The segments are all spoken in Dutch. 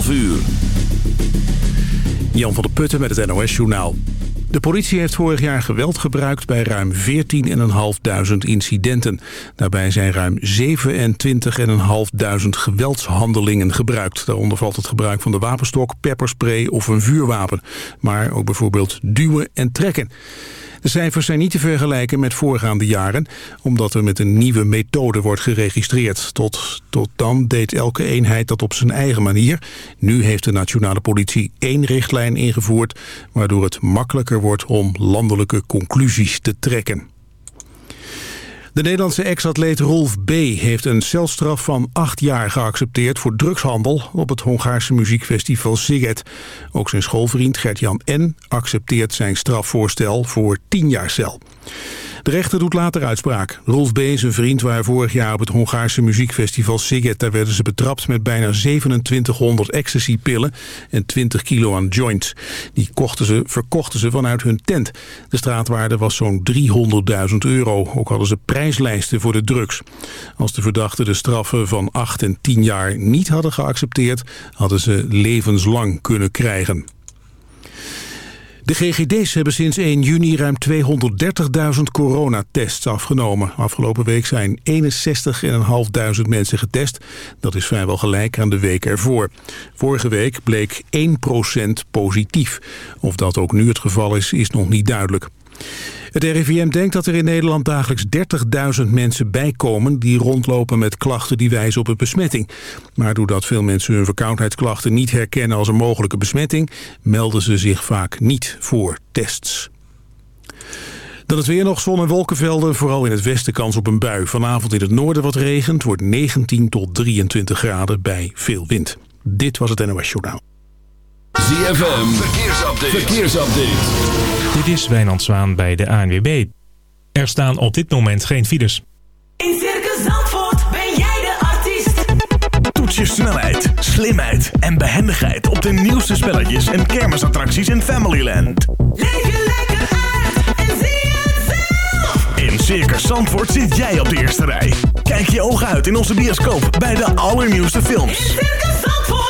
12 uur. Jan van der Putten met het NOS-journaal. De politie heeft vorig jaar geweld gebruikt bij ruim 14.500 incidenten. Daarbij zijn ruim 27.500 geweldshandelingen gebruikt. Daaronder valt het gebruik van de wapenstok, pepperspray of een vuurwapen. Maar ook bijvoorbeeld duwen en trekken. De cijfers zijn niet te vergelijken met voorgaande jaren... omdat er met een nieuwe methode wordt geregistreerd. Tot, tot dan deed elke eenheid dat op zijn eigen manier. Nu heeft de nationale politie één richtlijn ingevoerd... waardoor het makkelijker wordt om landelijke conclusies te trekken. De Nederlandse ex-atleet Rolf B. heeft een celstraf van acht jaar geaccepteerd voor drugshandel op het Hongaarse muziekfestival Siget. Ook zijn schoolvriend Gert-Jan N. accepteert zijn strafvoorstel voor tien jaar cel. De rechter doet later uitspraak. Rolf B., zijn vriend, waren vorig jaar op het Hongaarse muziekfestival Siget. Daar werden ze betrapt met bijna 2700 ecstasy-pillen en 20 kilo aan joints. Die kochten ze, verkochten ze vanuit hun tent. De straatwaarde was zo'n 300.000 euro. Ook hadden ze prijslijsten voor de drugs. Als de verdachten de straffen van 8 en 10 jaar niet hadden geaccepteerd... hadden ze levenslang kunnen krijgen. De GGD's hebben sinds 1 juni ruim 230.000 coronatests afgenomen. Afgelopen week zijn 61.500 mensen getest. Dat is vrijwel gelijk aan de week ervoor. Vorige week bleek 1% positief. Of dat ook nu het geval is, is nog niet duidelijk. Het RIVM denkt dat er in Nederland dagelijks 30.000 mensen bijkomen... die rondlopen met klachten die wijzen op een besmetting. Maar doordat veel mensen hun verkoudheidsklachten niet herkennen als een mogelijke besmetting... melden ze zich vaak niet voor tests. Dan het weer nog zon- en wolkenvelden, vooral in het westen kans op een bui. Vanavond in het noorden wat regent, wordt 19 tot 23 graden bij veel wind. Dit was het NOS Journaal. ZFM, verkeersupdate. verkeersupdate. Dit is Wijnand Zwaan bij de ANWB. Er staan op dit moment geen files. In Circus Zandvoort ben jij de artiest. Toets je snelheid, slimheid en behendigheid op de nieuwste spelletjes en kermisattracties in Familyland. Leef je lekker uit en zie het zelf. In Circus Zandvoort zit jij op de eerste rij. Kijk je ogen uit in onze bioscoop bij de allernieuwste films. In Circus Zandvoort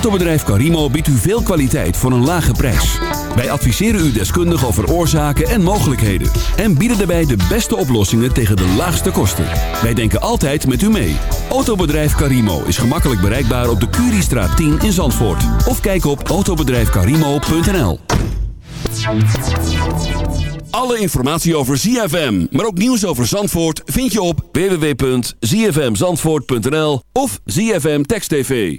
Autobedrijf Carimo biedt u veel kwaliteit voor een lage prijs. Wij adviseren u deskundig over oorzaken en mogelijkheden. En bieden daarbij de beste oplossingen tegen de laagste kosten. Wij denken altijd met u mee. Autobedrijf Carimo is gemakkelijk bereikbaar op de Curiestraat 10 in Zandvoort. Of kijk op autobedrijfcarimo.nl Alle informatie over ZFM, maar ook nieuws over Zandvoort... vind je op www.zfmzandvoort.nl of ZFM Text TV.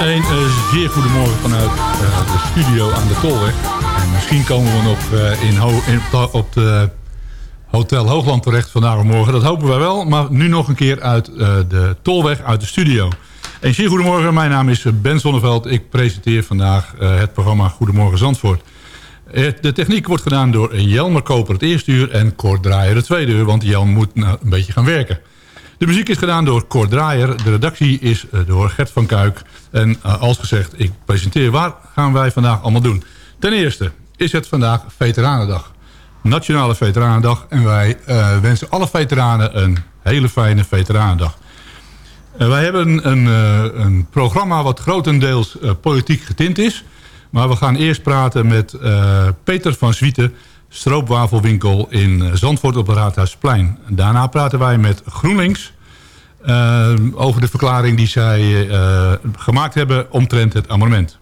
Een eh, zeer goedemorgen vanuit eh, de studio aan de Tolweg. En misschien komen we nog eh, in op de Hotel Hoogland terecht vandaag of morgen. Dat hopen wij wel. Maar nu nog een keer uit de Tolweg, uit de studio. Een zeer goedemorgen. Mijn naam is Ben Zonneveld. Ik presenteer vandaag het programma Goedemorgen Zandvoort. De techniek wordt gedaan door Jelmer Koper het eerste uur en Kort Draaier het tweede uur. Want Jan moet nou een beetje gaan werken. De muziek is gedaan door Kort Draaier. De redactie is eh, door Gert van Kuik. En uh, als gezegd, ik presenteer waar gaan wij vandaag allemaal doen. Ten eerste is het vandaag Veteranendag. Nationale Veteranendag. En wij uh, wensen alle veteranen een hele fijne Veteranendag. wij hebben een, een, programma wat grotendeels politiek getint is. Maar we gaan eerst praten met Peter van Zwieten stroopwafelwinkel in Zandvoort op het Raadhuisplein. Daarna praten wij met GroenLinks uh, over de verklaring die zij uh, gemaakt hebben omtrent het amendement.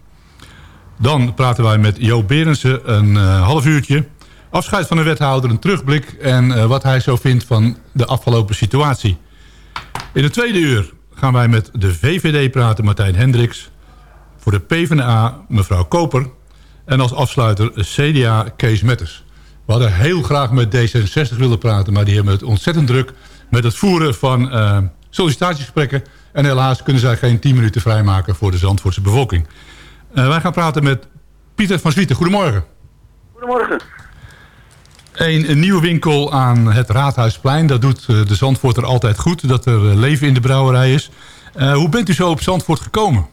Dan praten wij met Jo Berensen een uh, half uurtje. Afscheid van de wethouder, een terugblik en wat hij zo vindt van de afgelopen situatie. In het tweede uur gaan wij met de VVD praten, Martijn Hendricks. Voor de PvdA, mevrouw Koper. En als afsluiter CDA, Kees Metters. We hadden heel graag met D66 willen praten, maar die hebben het ontzettend druk met het voeren van sollicitatiegesprekken. En helaas kunnen zij geen 10 minuten vrijmaken voor de Zandvoortse bevolking. Uh, wij gaan praten met Pieter van Zwieten. Goedemorgen. Goedemorgen. Een, een, nieuwe winkel aan het Raadhuisplein. Dat doet uh, de Zandvoorter altijd goed. Dat er uh, leven in de brouwerij is. hoe bent u zo op Zandvoort gekomen?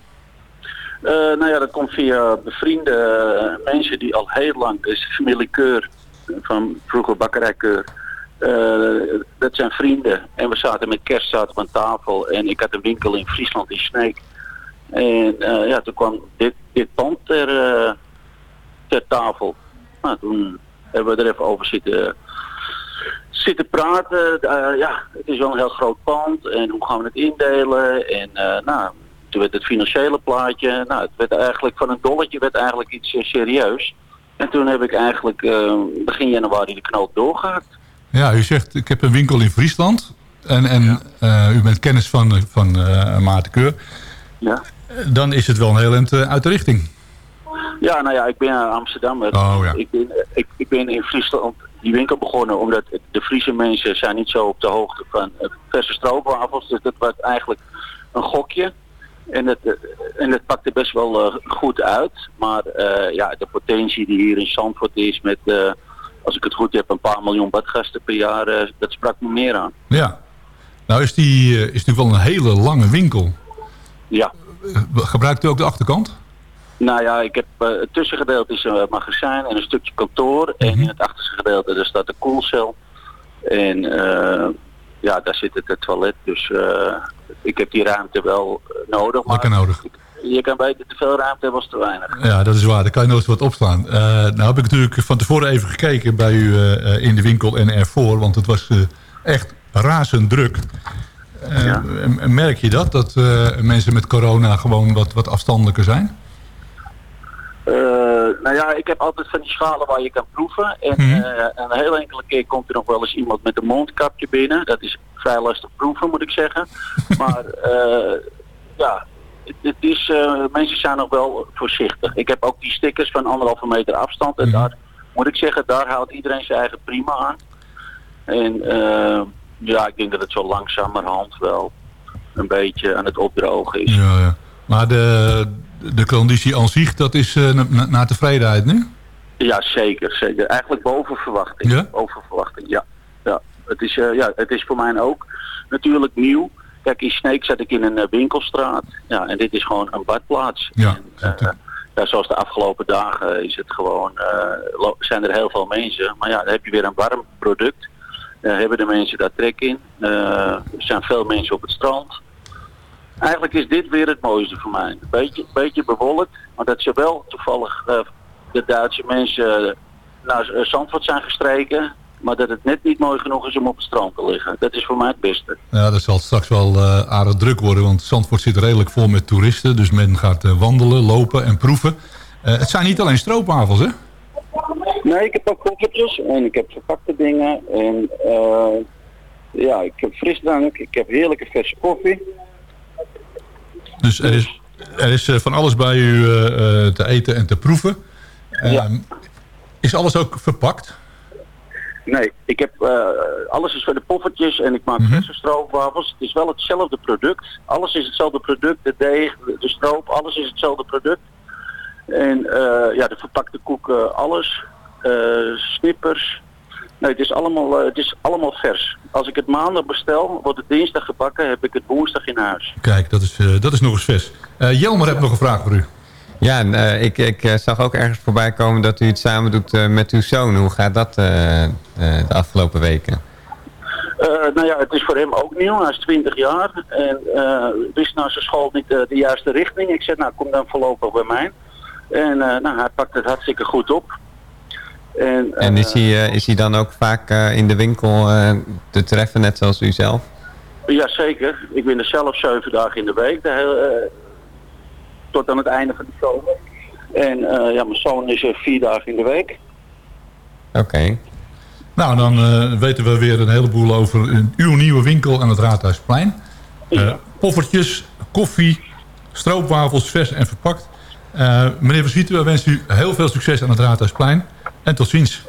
nou ja, dat komt via bevriende mensen die al heel lang... is familie Keur van vroeger bakkerij Keur uh, dat zijn vrienden. En we zaten met kerst zaten aan tafel. En ik had een winkel in Friesland in Sneek. En uh, ja, toen kwam dit, dit pand ter, uh, ter tafel. Nou, toen hebben we er even over zitten, zitten praten. ja, het is wel een heel groot pand. En hoe gaan we het indelen? En nou, toen werd het financiële plaatje. Nou, het werd eigenlijk van een dolletje werd eigenlijk iets serieus. En toen heb ik eigenlijk begin januari de knoop doorgehakt. Ja, u zegt ik heb een winkel in Friesland. En, en uh, u bent kennis van, van uh, Maarten Keur. Ja. Dan is het wel een heel eind uit de richting. Ja, nou ja, ik ben Amsterdam. Oh, ja. ik, ben, ik, ik ben in Friesland die winkel begonnen omdat de Friese mensen zijn niet zo op de hoogte van verse stroopwafels. Dus dat was eigenlijk een gokje. En het, en het pakte best wel goed uit. Maar ja, de potentie die hier in Zandvoort is met als ik het goed heb, een paar miljoen badgasten per jaar, uh, dat sprak me meer aan. Ja. Nou is die uh, is natuurlijk wel een hele lange winkel. Ja. Uh, gebruikt u ook de achterkant? Nou ja, ik heb het tussengedeelte is een magazijn en een stukje kantoor. Mm -hmm. En in het achterste gedeelte daar staat de koelcel. En ja, daar zit het, het toilet. Dus ik heb die ruimte wel nodig. Lekker nodig je kan beter te veel ruimte hebben als te weinig. Ja, dat is waar. Daar kan je nooit wat opslaan. Uh, nou heb ik natuurlijk van tevoren even gekeken bij u in de winkel en ervoor. Want het was echt razend druk. Ja. Merk je dat? Dat mensen met corona gewoon wat, wat afstandelijker zijn? Nou ja, ik heb altijd van die schalen waar je kan proeven. En -hmm. een heel enkele keer komt er nog wel eens iemand met een mondkapje binnen. Dat is vrij lastig proeven, moet ik zeggen. maar ja, het is, uh, mensen zijn nog wel voorzichtig. Ik heb ook die stickers van anderhalve meter afstand. En mhm. daar moet ik zeggen, daar houdt iedereen zijn eigen prima aan. En uh, ja, ik denk dat het zo langzamerhand wel een beetje aan het opdrogen is. Ja, ja. Maar de, de conditie aan zich, dat is uh, naar tevredenheid nu? Ja, zeker, zeker. Eigenlijk boven verwachting. Ja? Boven verwachting, ja. ja. Het, is, ja het is voor mij ook natuurlijk nieuw. Kijk, in Sneek zat ik in een eh, winkelstraat. Ja, en dit is gewoon een badplaats. Ja, en, uh, ja, zoals de afgelopen dagen is het gewoon, uh, zijn er heel veel mensen. Maar ja, dan heb je weer een warm product. Hebben de mensen daar trek in. er zijn veel mensen op het strand. Eigenlijk is dit weer het mooiste voor mij. Een beetje, beetje bewolkt. Maar dat zowel toevallig de Duitse mensen naar Zandvoort zijn gestreken. Maar dat het net niet mooi genoeg is om op het strand te liggen. Dat is voor mij het beste. Ja, dat zal straks wel uh, aardig druk worden. Want Zandvoort zit redelijk vol met toeristen. Dus men gaat uh, wandelen, lopen en proeven. Uh, het zijn niet alleen stroopwafels, hè? Nee, ik heb ook koffertjes. En ik heb verpakte dingen. En ja, ik heb frisdrank. Ik heb heerlijke verse koffie. Dus er is, er is eh, van alles bij u eh, eh, te eten en te proeven. Ehm, Is alles ook verpakt? Nee, ik heb, alles is voor de poffertjes en ik maak Mhm. verse stroopwafels. Het is wel hetzelfde product. Alles is hetzelfde product. De deeg, de, stroop, alles is hetzelfde product. En eh, ja, de verpakte koeken, alles. Snippers. Nee, het is, allemaal, eh, het is allemaal vers. Als ik het maandag bestel, wordt het dinsdag gebakken, heb ik het woensdag in huis. Kijk, dat is, eh, dat is nog eens vers. Eh, Jelmer heeft nog een vraag voor u. Ja, eh, ik, ik eh, zag ook ergens voorbij komen dat u het samen doet eh, met uw zoon. Hoe gaat dat eh, eh, de afgelopen weken? Eh, nou ja, het is voor hem ook nieuw. Hij is 20 jaar en eh, wist naar zijn school niet de juiste richting. Ik zei, nou kom dan voorlopig bij mij. En eh, nou, hij pakt het hartstikke goed op. En, En is eh, hij, eh, is hij dan ook vaak eh, in de winkel eh, te treffen, net zoals u zelf? Jazeker. Ik ben er zelf zeven dagen in de week. De hele, eh, tot aan het einde van de zomer. En eh, ja, mijn zoon is er vier dagen in de week. Oké. Nou, dan eh, weten we weer een heleboel over een- uw nieuwe winkel aan het Raadhuisplein. Eh, poffertjes, koffie, stroopwafels, vers en verpakt. Eh, meneer Versieten, we wensen u heel veel succes aan het Raadhuisplein. En tot ziens.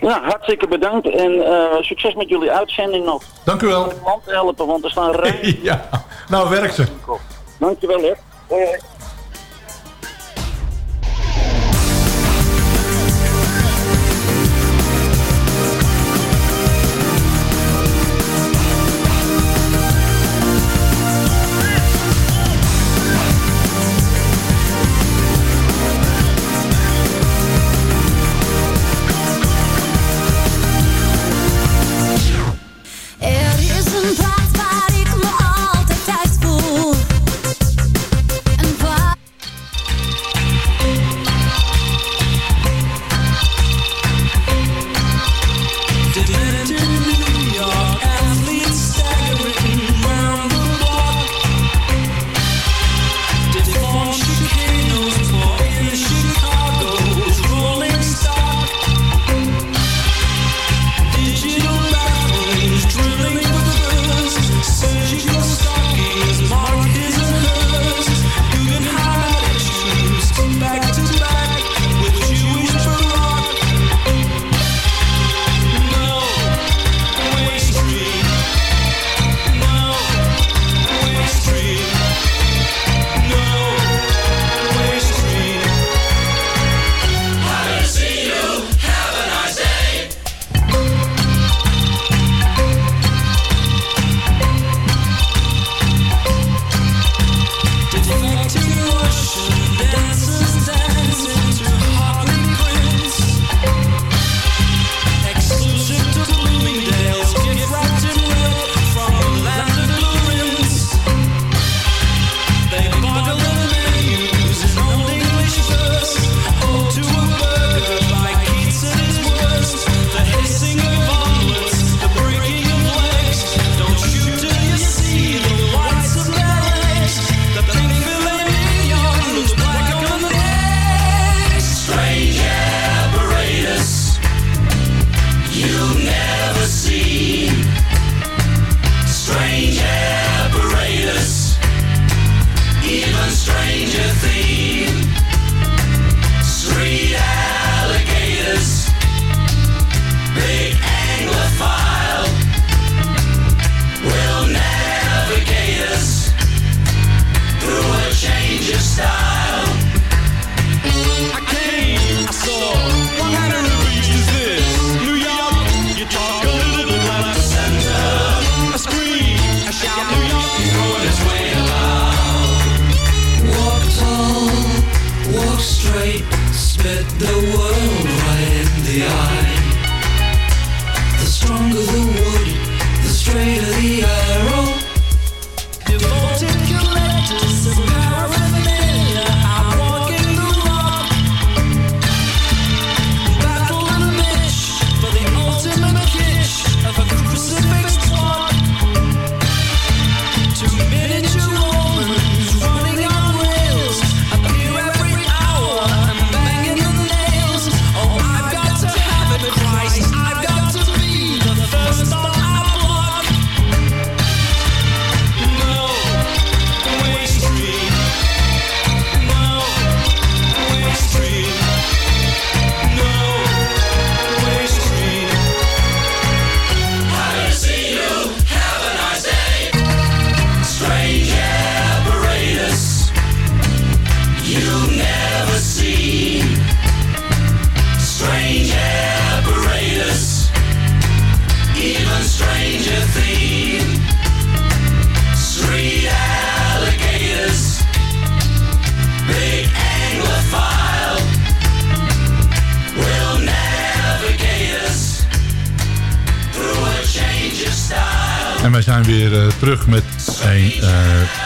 Ja, hartstikke bedankt en eh, succes met jullie uitzending nog. Dank u wel. Het land helpen, want er staan rijen. ja, nou werkt ze. Dankjewel hè. Hoi, hoi.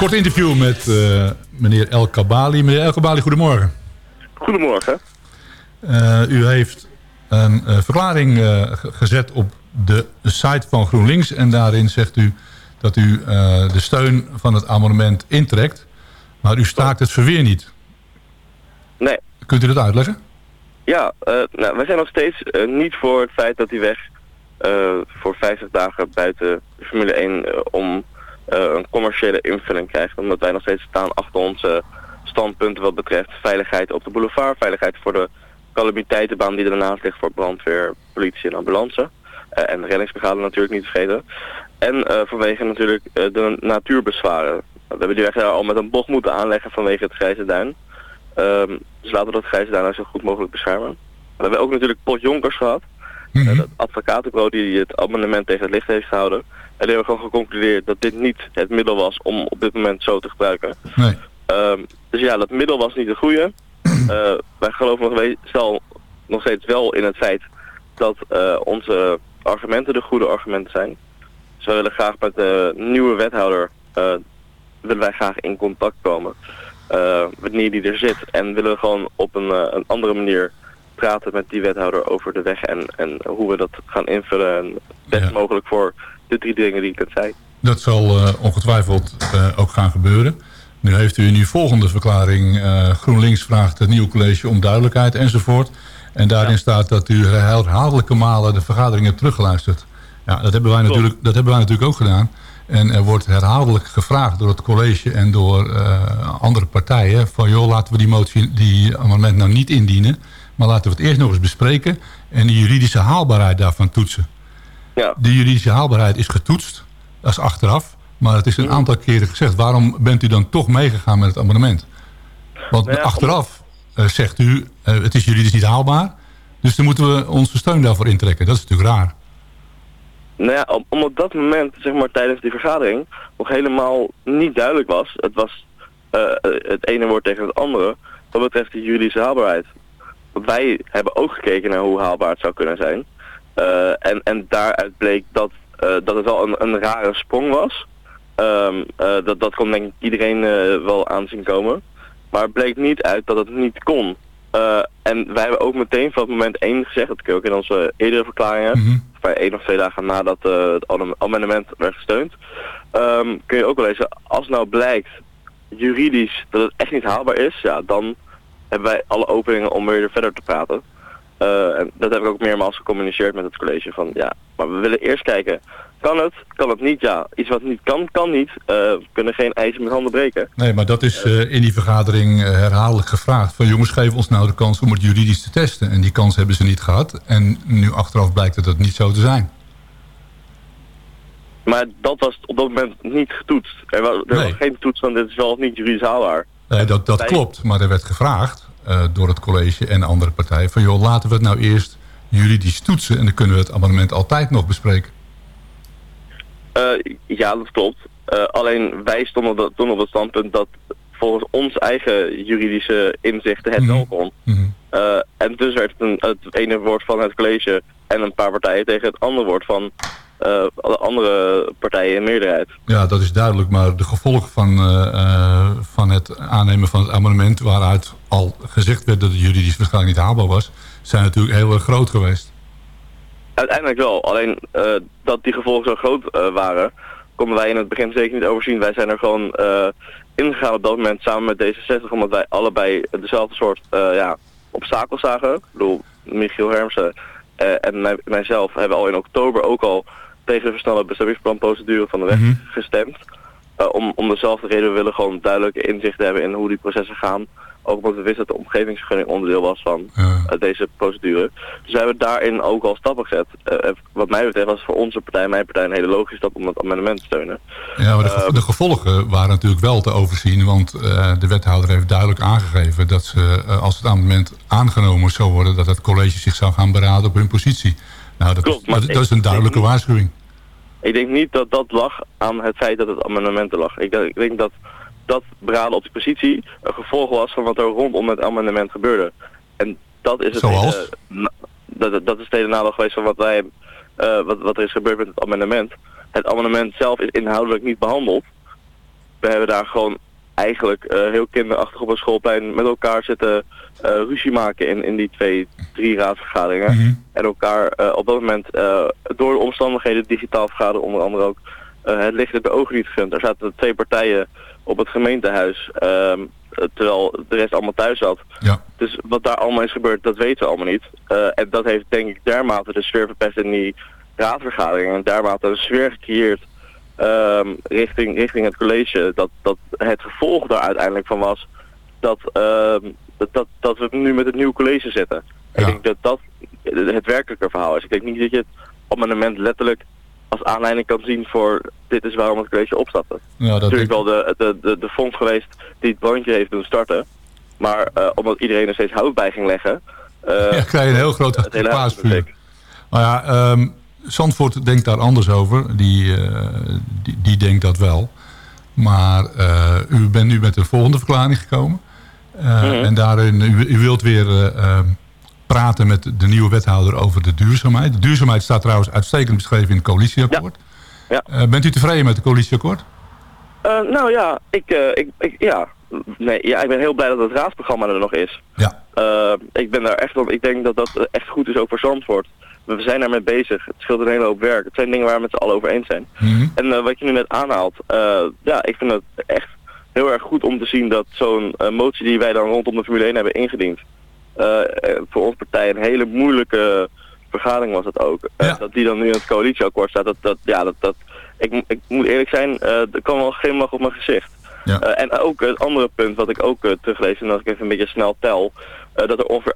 Kort interview met eh, meneer El Kabali. Meneer El Kabali, goedemorgen. Goedemorgen. Eh, u heeft een eh, verklaring ge- gezet op de site van GroenLinks. En daarin zegt u dat u de steun van het amendement intrekt. Maar u staakt het verweer niet. Nee. Kunt u dat uitleggen? Ja, nou, wij zijn nog steeds niet voor het feit dat die weg voor 50 dagen buiten Formule 1 eh, om een commerciële invulling krijgt. Omdat wij nog steeds staan achter onze standpunten wat betreft veiligheid op de boulevard, veiligheid voor de calamiteitenbaan die ernaast ligt voor brandweer, politie en ambulance. Eh, en de reddingsbrigade natuurlijk niet vergeten. En eh, vanwege natuurlijk eh, de natuurbezwaren. We hebben die weg al met een bocht moeten aanleggen vanwege het Grijze Duin. Ehm, dus laten we dat Grijze Duin nou zo goed mogelijk beschermen. We hebben ook natuurlijk Pot Jonkers gehad. Mhm. Eh, dat advocatenbureau die het amendement tegen het licht heeft gehouden. En die hebben gewoon geconcludeerd dat dit niet het middel was om op dit moment zo te gebruiken. Nee. Ehm, dus ja, dat middel was niet de goede. Eh, wij geloven nog, we- wel, nog steeds wel in het feit dat eh, onze argumenten de goede argumenten zijn. Dus willen graag met de nieuwe wethouder eh, willen wij graag in contact komen. wanneer die er zit. En willen we gewoon op een, een andere manier praten met die wethouder over de weg en, en hoe we dat gaan invullen. En best Ja. mogelijk voor de drie dingen die ik net zei. Dat zal eh, ongetwijfeld eh, ook gaan gebeuren. Nu heeft u in uw volgende verklaring... eh, GroenLinks vraagt het nieuwe college om duidelijkheid enzovoort. En daarin staat dat u herhaaldelijke malen de vergadering hebt teruggeluisterd. Ja, dat hebben, wij Klopt. natuurlijk, dat hebben wij natuurlijk ook gedaan. En er wordt herhaaldelijk gevraagd door het college en door andere partijen... van joh, laten we die motie, die amendement nou niet indienen... maar laten we het eerst nog eens bespreken... en de juridische haalbaarheid daarvan toetsen. Ja. De juridische haalbaarheid is getoetst. Dat is achteraf. Maar het is een aantal keren gezegd. Waarom bent u dan toch meegegaan met het amendement? Want Nou ja, achteraf eh, zegt u, eh, het is juridisch niet haalbaar. Dus dan moeten we onze steun daarvoor intrekken. Dat is natuurlijk raar. Nou ja, om, om op dat moment, zeg maar tijdens die vergadering, nog helemaal niet duidelijk was. Het was eh, het ene woord tegen het andere, wat betreft de juridische haalbaarheid. Want wij hebben ook gekeken naar hoe haalbaar het zou kunnen zijn. Eh, en, en daaruit bleek dat, eh, dat het wel een, een rare sprong was. Ehm, eh, dat, dat kon denk ik iedereen wel aanzien komen. Maar het bleek niet uit dat het niet kon. En wij hebben ook meteen van het moment één gezegd, dat kun je ook in onze eerdere verklaringen, Mhm. bij één of twee dagen nadat het am- amendement werd gesteund, ehm, kun je ook wel lezen, als nou blijkt juridisch dat het echt niet haalbaar is, ja, dan hebben wij alle openingen om weer verder te praten. Eh, en dat heb ik ook meermaals gecommuniceerd met het college van, ja, maar we willen eerst kijken, kan het, kan het niet, ja, iets wat niet kan, kan niet, Eh, we kunnen geen ijzer met handen breken. Nee, maar dat is eh, in die vergadering herhaaldelijk gevraagd. Van jongens, geef ons nou de kans om het juridisch te testen. En die kans hebben ze niet gehad. En nu achteraf blijkt het dat niet zo te zijn. Maar dat was op dat moment niet getoetst. Er was, er Nee. was geen toets van dit is wel of niet juridisch haalbaar. Nee, dat, dat klopt. Maar er werd gevraagd eh, door het college en andere partijen... van joh, laten we het nou eerst juridisch toetsen... en dan kunnen we het amendement altijd nog bespreken. Eh, ja, dat klopt. Eh, alleen wij stonden toen op het standpunt dat volgens ons eigen juridische inzichten het Mhm. wel kon. Mhm. En dus werd het, een, het ene woord van het college en een paar partijen tegen het andere woord van alle andere partijen in meerderheid. Ja, dat is duidelijk. Maar de gevolgen van, eh, eh, van het aannemen van het amendement... waaruit al gezegd werd dat het juridisch waarschijnlijk niet haalbaar was... zijn natuurlijk heel erg groot geweest. Uiteindelijk wel, alleen eh, dat die gevolgen zo groot eh, waren, konden wij in het begin zeker niet overzien. Wij zijn er gewoon eh, ingegaan op dat moment samen met D66, omdat wij allebei dezelfde soort eh, ja, obstakels zagen. Ik bedoel, Michiel Hermsen eh, en mij, mijzelf hebben al in oktober ook al tegen de versnelde bestemmingsplanprocedure van de weg Mhm. gestemd. Eh, om, om dezelfde reden, we willen gewoon duidelijke inzicht hebben in hoe die processen gaan. Ook omdat we wisten dat de omgevingsvergunning onderdeel was van eh, deze procedure. Dus we hebben daarin ook al stappen gezet. Eh, wat mij betreft was voor onze partij, mijn partij, een hele logische stap om het amendement te steunen. Ja, maar de, de gevolgen waren natuurlijk wel te overzien. Want de wethouder heeft duidelijk aangegeven dat ze, als het amendement aangenomen zou worden... dat het college zich zou gaan beraden op hun positie. Nou, dat, Klopt, maar dat, is een duidelijke waarschuwing. Ik denk niet dat dat lag aan het feit dat het amendement er lag. Ik denk, ik denk dat dat beraden op die positie een gevolg was van wat er rondom het amendement gebeurde. En dat is het Zoals? hele, dat, dat is het hele nadeel geweest van wat wij, eh, wat, wat er is gebeurd met het amendement. het amendement zelf is inhoudelijk niet behandeld. We hebben daar gewoon eigenlijk eh, heel kinderachtig op een schoolplein met elkaar zitten ruzie maken in, in die twee, drie raadsvergaderingen. Mhm. En elkaar eh, op dat moment eh, door de omstandigheden digitaal vergaderen, onder andere ook eh, het licht in de ogen niet gegund. Er zaten twee partijen op het gemeentehuis, eh, terwijl de rest allemaal thuis zat. Ja. Dus wat daar allemaal is gebeurd, dat weten we allemaal niet. Eh, en dat heeft denk ik dermate de sfeer verpest in die raadvergadering. En dermate een sfeer gecreëerd ehm, richting, richting het college. Dat, dat het gevolg daar uiteindelijk van was dat, ehm, dat, dat, dat we nu met het nieuwe college zitten. Ja. Ik denk dat dat het werkelijke verhaal is. Ik denk niet dat je het amendement letterlijk als aanleiding kan zien voor dit is waarom het college opstapte. Ja, dat Natuurlijk wel de, de, de, de fonds geweest die het brandje heeft doen starten. Maar eh, omdat iedereen er steeds hout bij ging leggen... eh, Ja, krijg je een heel groot paasvuur. Nou ja, ehm, Zandvoort denkt daar anders over. Die, eh, die, die denkt dat wel. Maar u bent nu met een volgende verklaring gekomen. Eh, Mhm. En daarin, u, u wilt weer eh, ehm, praten met de nieuwe wethouder over de duurzaamheid. De duurzaamheid staat trouwens uitstekend beschreven in het coalitieakkoord. Ja. Eh, bent u tevreden met het coalitieakkoord? Nou ja, ik, ik, ik, ja. Nee, ja, ik ben heel blij dat het raadsprogramma er nog is. Ja. Ik ben daar echt op. Ik denk dat dat echt goed is ook voor Zandvoort. We zijn daarmee bezig. Het scheelt een hele hoop werk. Het zijn dingen waar we met z'n allen over eens zijn. Mhm. En wat je nu net aanhaalt, ja, ik vind het echt heel erg goed om te zien dat zo'n eh, motie die wij dan rondom de Formule 1 hebben ingediend, eh, eh, voor onze partij een hele moeilijke vergadering was het ook. Ja. dat die dan nu in het coalitieakkoord staat, dat, dat, ja, dat, dat, ik, ik moet eerlijk zijn, er kwam wel een glimlach op mijn gezicht. Ja. En ook het andere punt wat ik ook uh, teruglees, en als ik even een beetje snel tel, dat er ongeveer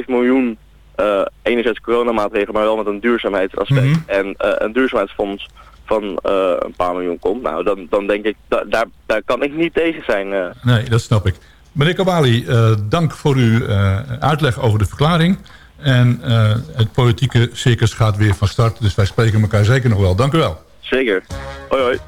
8,5 miljoen eh enerzijds coronamaatregelen, maar wel met een duurzaamheidsaspect Mhm. en een duurzaamheidsfonds van eh, een paar miljoen komt. Nou, dan, dan denk ik, da- daar, daar kan ik niet tegen zijn. eh. Nee, dat snap ik. Meneer Kabali, eh, dank voor uw uitleg over de verklaring. En het politieke circus gaat weer van start. Dus wij spreken elkaar zeker nog wel. Dank u wel. Zeker. Hoi hoi.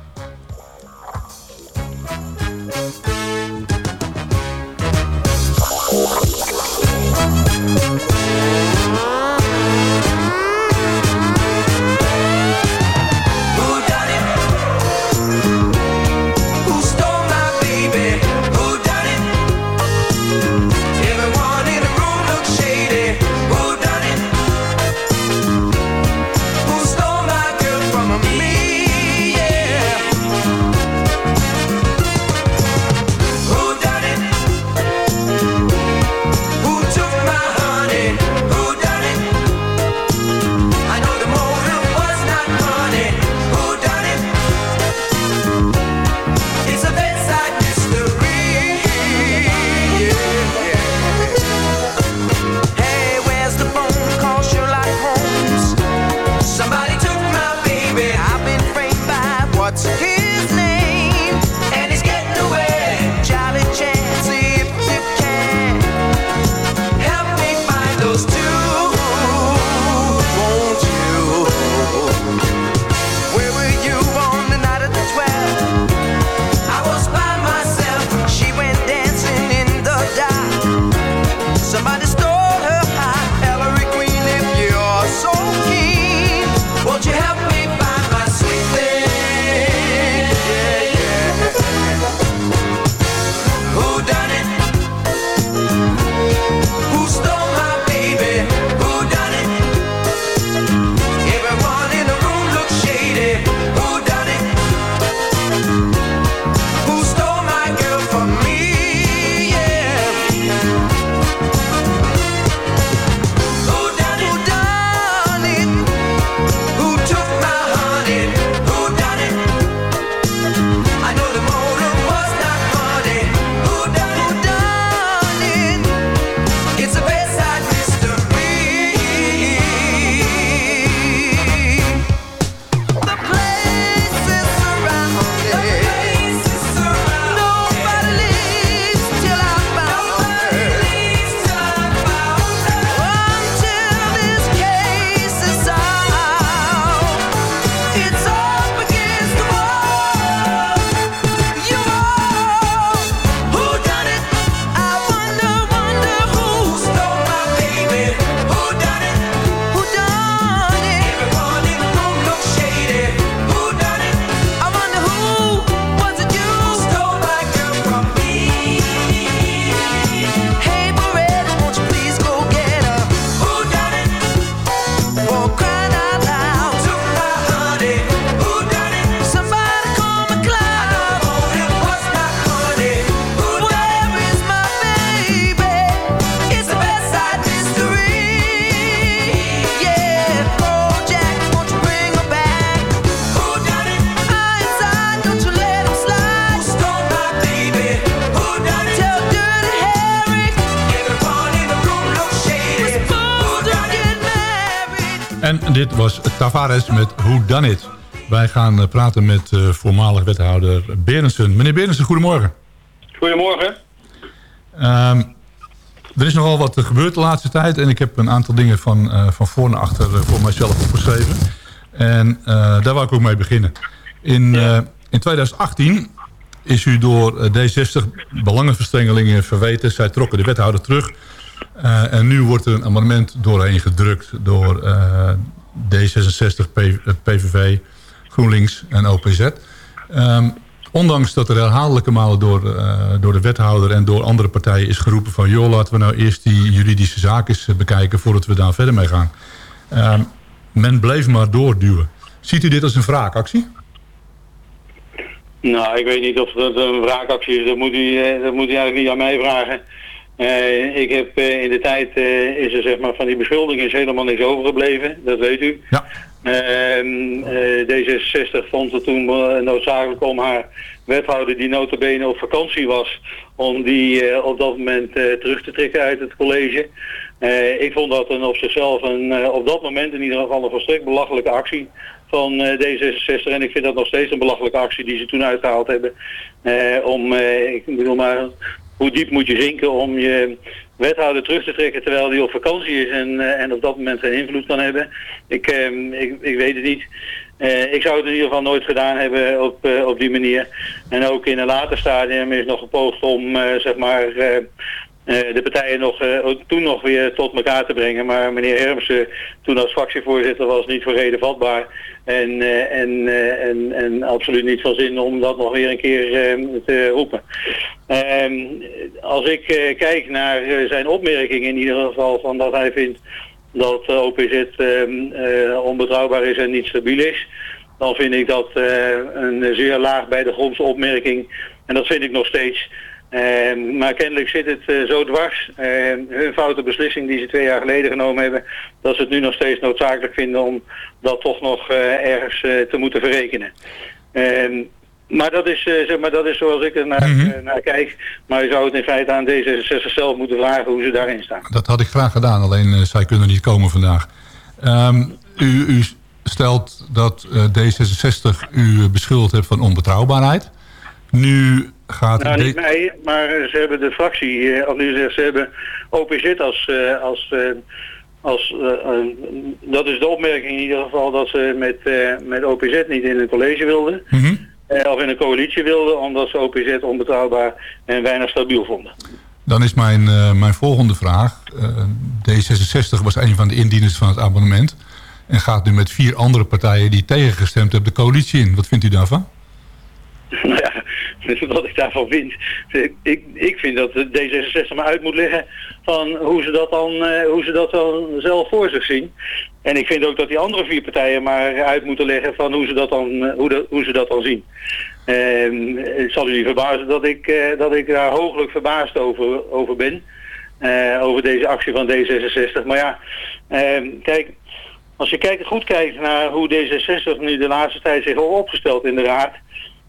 Tavares met Who Done It. Wij gaan eh, praten met eh, voormalig wethouder Berensen. Meneer Berensen, goedemorgen. Goedemorgen. Ehm, er is nogal wat gebeurd de laatste tijd. En ik heb een aantal dingen van, eh, van voor naar achter eh, voor mijzelf opgeschreven. En eh, daar wou ik ook mee beginnen. In, eh, in 2018 is u door eh, D60 belangenverstrengelingen verweten. Zij trokken de wethouder terug. Eh, en nu wordt er een amendement doorheen gedrukt door eh, D66, P- eh, PVV, GroenLinks en OPZ. Ehm, ondanks dat er herhaaldelijke malen door, eh, door de wethouder en door andere partijen is geroepen van... joh, laten we nou eerst die juridische zaak eens eh, bekijken voordat we daar verder mee gaan. Ehm, men bleef maar doorduwen. Ziet u dit als een wraakactie? Nou, ik weet niet of dat een wraakactie is. Dat moet u, dat moet u eigenlijk niet aan mij vragen. Eh, ik heb eh, in de tijd, eh, is er zeg maar van die beschuldiging is helemaal niks overgebleven. Dat weet u. Ja. Ehm, eh, D66 vond het toen noodzakelijk om haar wethouder die notabene op vakantie was, om die op dat moment terug te trekken uit het college. Ik vond dat een op zichzelf een, op dat moment in ieder geval een volstrekt belachelijke actie van eh, D66. En ik vind dat nog steeds een belachelijke actie die ze toen uitgehaald hebben. Eh, om, eh, ik bedoel maar, hoe diep moet je zinken om je wethouder terug te trekken terwijl die op vakantie is en, eh, en op dat moment geen invloed kan hebben. Ik, ehm, ik, ik weet het niet. Eh, ik zou het in ieder geval nooit gedaan hebben op, eh, op die manier. En ook in een later stadium is nog gepoogd om zeg maar de partijen nog, eh, toen nog weer tot elkaar te brengen. Maar meneer Hermsen, toen als fractievoorzitter, was niet voor reden vatbaar. En, eh, en, eh, en, en absoluut niet van zin om dat nog weer een keer eh, te roepen. Ehm, als ik eh, kijk naar eh, zijn opmerking in ieder geval van dat hij vindt dat eh, OPZ ehm, eh, onbetrouwbaar is en niet stabiel is, dan vind ik dat eh, een zeer laag bij de grondse opmerking. En dat vind ik nog steeds. Ehm, maar kennelijk zit het eh, zo dwars, ehm, hun foute beslissing die ze twee jaar geleden genomen hebben, dat ze het nu nog steeds noodzakelijk vinden om dat toch nog eh, ergens eh, te moeten verrekenen. Ehm, maar dat is, zeg maar dat is zoals ik er naar, eh, naar kijk. Maar je zou het in feite aan D66 zelf moeten vragen hoe ze daarin staan. Dat had ik graag gedaan, alleen zij kunnen niet komen vandaag. U, u stelt dat eh, D66 u beschuldigd heeft van onbetrouwbaarheid. Nu gaat... Nou, niet mij, maar ze hebben de fractie, eh, als u zegt, ze hebben OPZ als, eh, als, eh, als dat is de opmerking in ieder geval dat ze met, met OPZ niet in een college wilden. Mhm. of in een coalitie wilden, omdat ze OPZ onbetrouwbaar en weinig stabiel vonden. Dan is mijn, mijn volgende vraag. Eh, D66 was een van de indieners van het abonnement. En gaat nu met vier andere partijen die tegengestemd hebben de coalitie in. Wat vindt u daarvan? Nou ja, wat ik daarvan vind. Ik, ik vind dat de D66 maar uit moet leggen van hoe ze dat dan, eh, hoe ze dat dan zelf voor zich zien. En ik vind ook dat die andere vier partijen maar uit moeten leggen van hoe ze dat dan, eh, hoe, hoe ze dat dan zien. Ehm, het zal u niet verbazen dat ik, eh, dat ik daar hooglijk verbaasd over, over ben. over deze actie van D66. Maar ja, ehm, kijk, als je kijkt, goed kijkt naar hoe D66 nu de laatste tijd zich heeft opgesteld in de raad.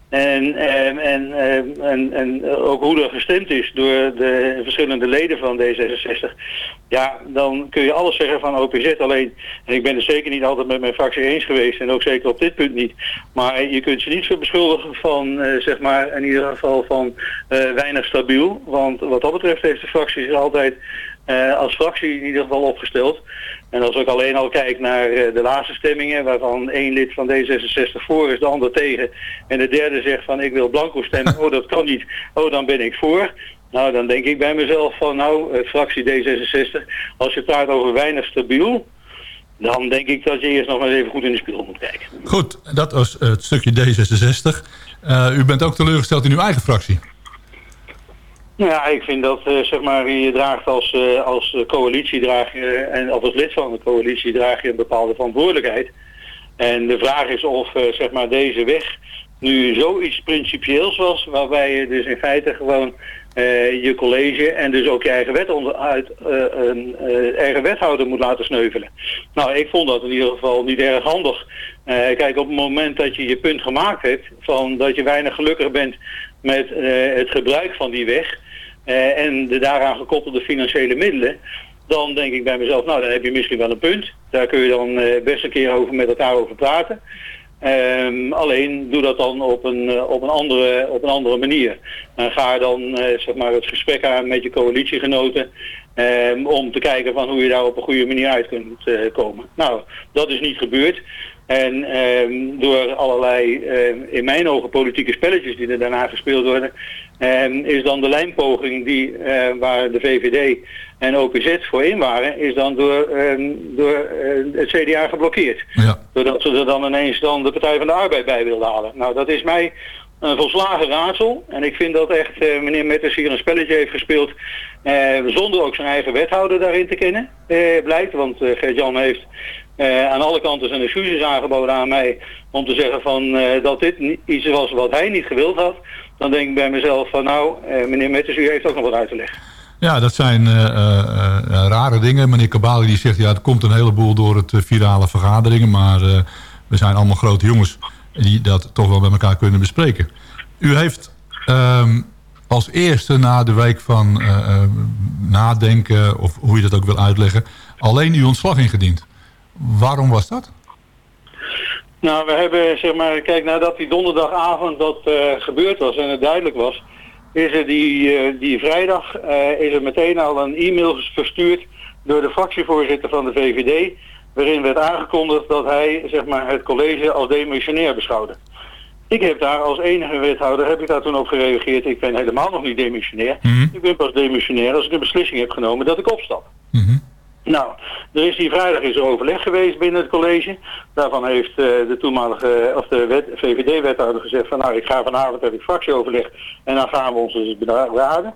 En, en, en, en, en, en ook hoe er gestemd is door de verschillende leden van D66. Ja, dan kun je alles zeggen van OPZ. Alleen, en ik ben het zeker niet altijd met mijn fractie eens geweest. En ook zeker op dit punt niet. Maar je kunt ze niet zo beschuldigen van, eh, zeg maar, in ieder geval van eh, weinig stabiel. Want wat dat betreft heeft de fractie zich altijd eh, als fractie in ieder geval opgesteld. En als ik alleen al kijk naar eh, de laatste stemmingen, waarvan één lid van D66 voor is, de ander tegen. En de derde zegt van ik wil blanco stemmen, oh dat kan niet, oh dan ben ik voor. Nou dan denk ik bij mezelf van nou, eh, fractie D66, als je praat over weinig stabiel, dan denk ik dat je eerst nog maar eens even goed in de spiegel moet kijken. Goed, dat was het stukje D66. Eh, u bent ook teleurgesteld in uw eigen fractie. Nou ja, ik vind dat, eh, zeg maar, je draagt als, eh, als coalitie draag je, en als lid van de coalitie draag je een bepaalde verantwoordelijkheid. En de vraag is of, eh, zeg maar, deze weg nu zoiets principieels was, waarbij je dus in feite gewoon je college en dus ook je eigen, wet onder, uit, eigen wethouder moet laten sneuvelen. Nou, ik vond dat in ieder geval niet erg handig. Eh, kijk, op het moment dat je je punt gemaakt hebt van dat je weinig gelukkig bent met eh, het gebruik van die weg eh, en de daaraan gekoppelde financiële middelen, dan denk ik bij mezelf, nou dan heb je misschien wel een punt. Daar kun je dan best een keer over met elkaar over praten. Ehm, alleen doe dat dan op een, op een, andere, op een andere manier. En ga dan zeg maar het gesprek aan met je coalitiegenoten ehm, om te kijken van hoe je daar op een goede manier uit kunt komen. Nou, dat is niet gebeurd. En ehm, door allerlei, ehm, in mijn ogen, politieke spelletjes die er daarna gespeeld worden, ehm, is dan de lijnpoging die, waar de VVD en OPZ voor in waren, is dan door, door eh, het CDA geblokkeerd. Doordat ze er dan ineens dan de Partij van de Arbeid bij wilden halen. Nou, dat is mij een volslagen raadsel. En ik vind dat echt eh, meneer Metters hier een spelletje heeft gespeeld. eh, zonder ook zijn eigen wethouder daarin te kennen, blijkt. Want Gert-Jan heeft eh, aan alle kanten zijn excuses aangeboden aan mij. Om te zeggen van, eh, dat dit iets was wat hij niet gewild had. Dan denk ik bij mezelf van nou, eh, meneer Metters, u heeft ook nog wat uit te leggen. Ja, dat zijn rare dingen. Meneer Kabali die zegt, ja, het komt een heleboel door het virale vergaderingen. Maar we zijn allemaal grote jongens die dat toch wel met elkaar kunnen bespreken. U heeft ehm, als eerste na de week van nadenken, of hoe je dat ook wil uitleggen, alleen uw ontslag ingediend. Waarom was dat? Nou, we hebben, zeg maar, kijk, nadat die donderdagavond dat eh, gebeurd was en het duidelijk was, is er die, eh, die vrijdag eh, is er meteen al een e-mail verstuurd door de fractievoorzitter van de VVD, waarin werd aangekondigd dat hij, zeg maar, het college als demissionair beschouwde. Ik heb daar als enige wethouder, heb ik daar toen op gereageerd, ik ben helemaal nog niet demissionair. Ik ben pas demissionair als ik een beslissing heb genomen dat ik opstap. Nou, er is die vrijdag is er overleg geweest binnen het college. Daarvan heeft eh, de toenmalige, of de wet- VVD-wethouder gezegd van nou, ik ga vanavond heb ik fractieoverleg en dan gaan we ons dus beraden.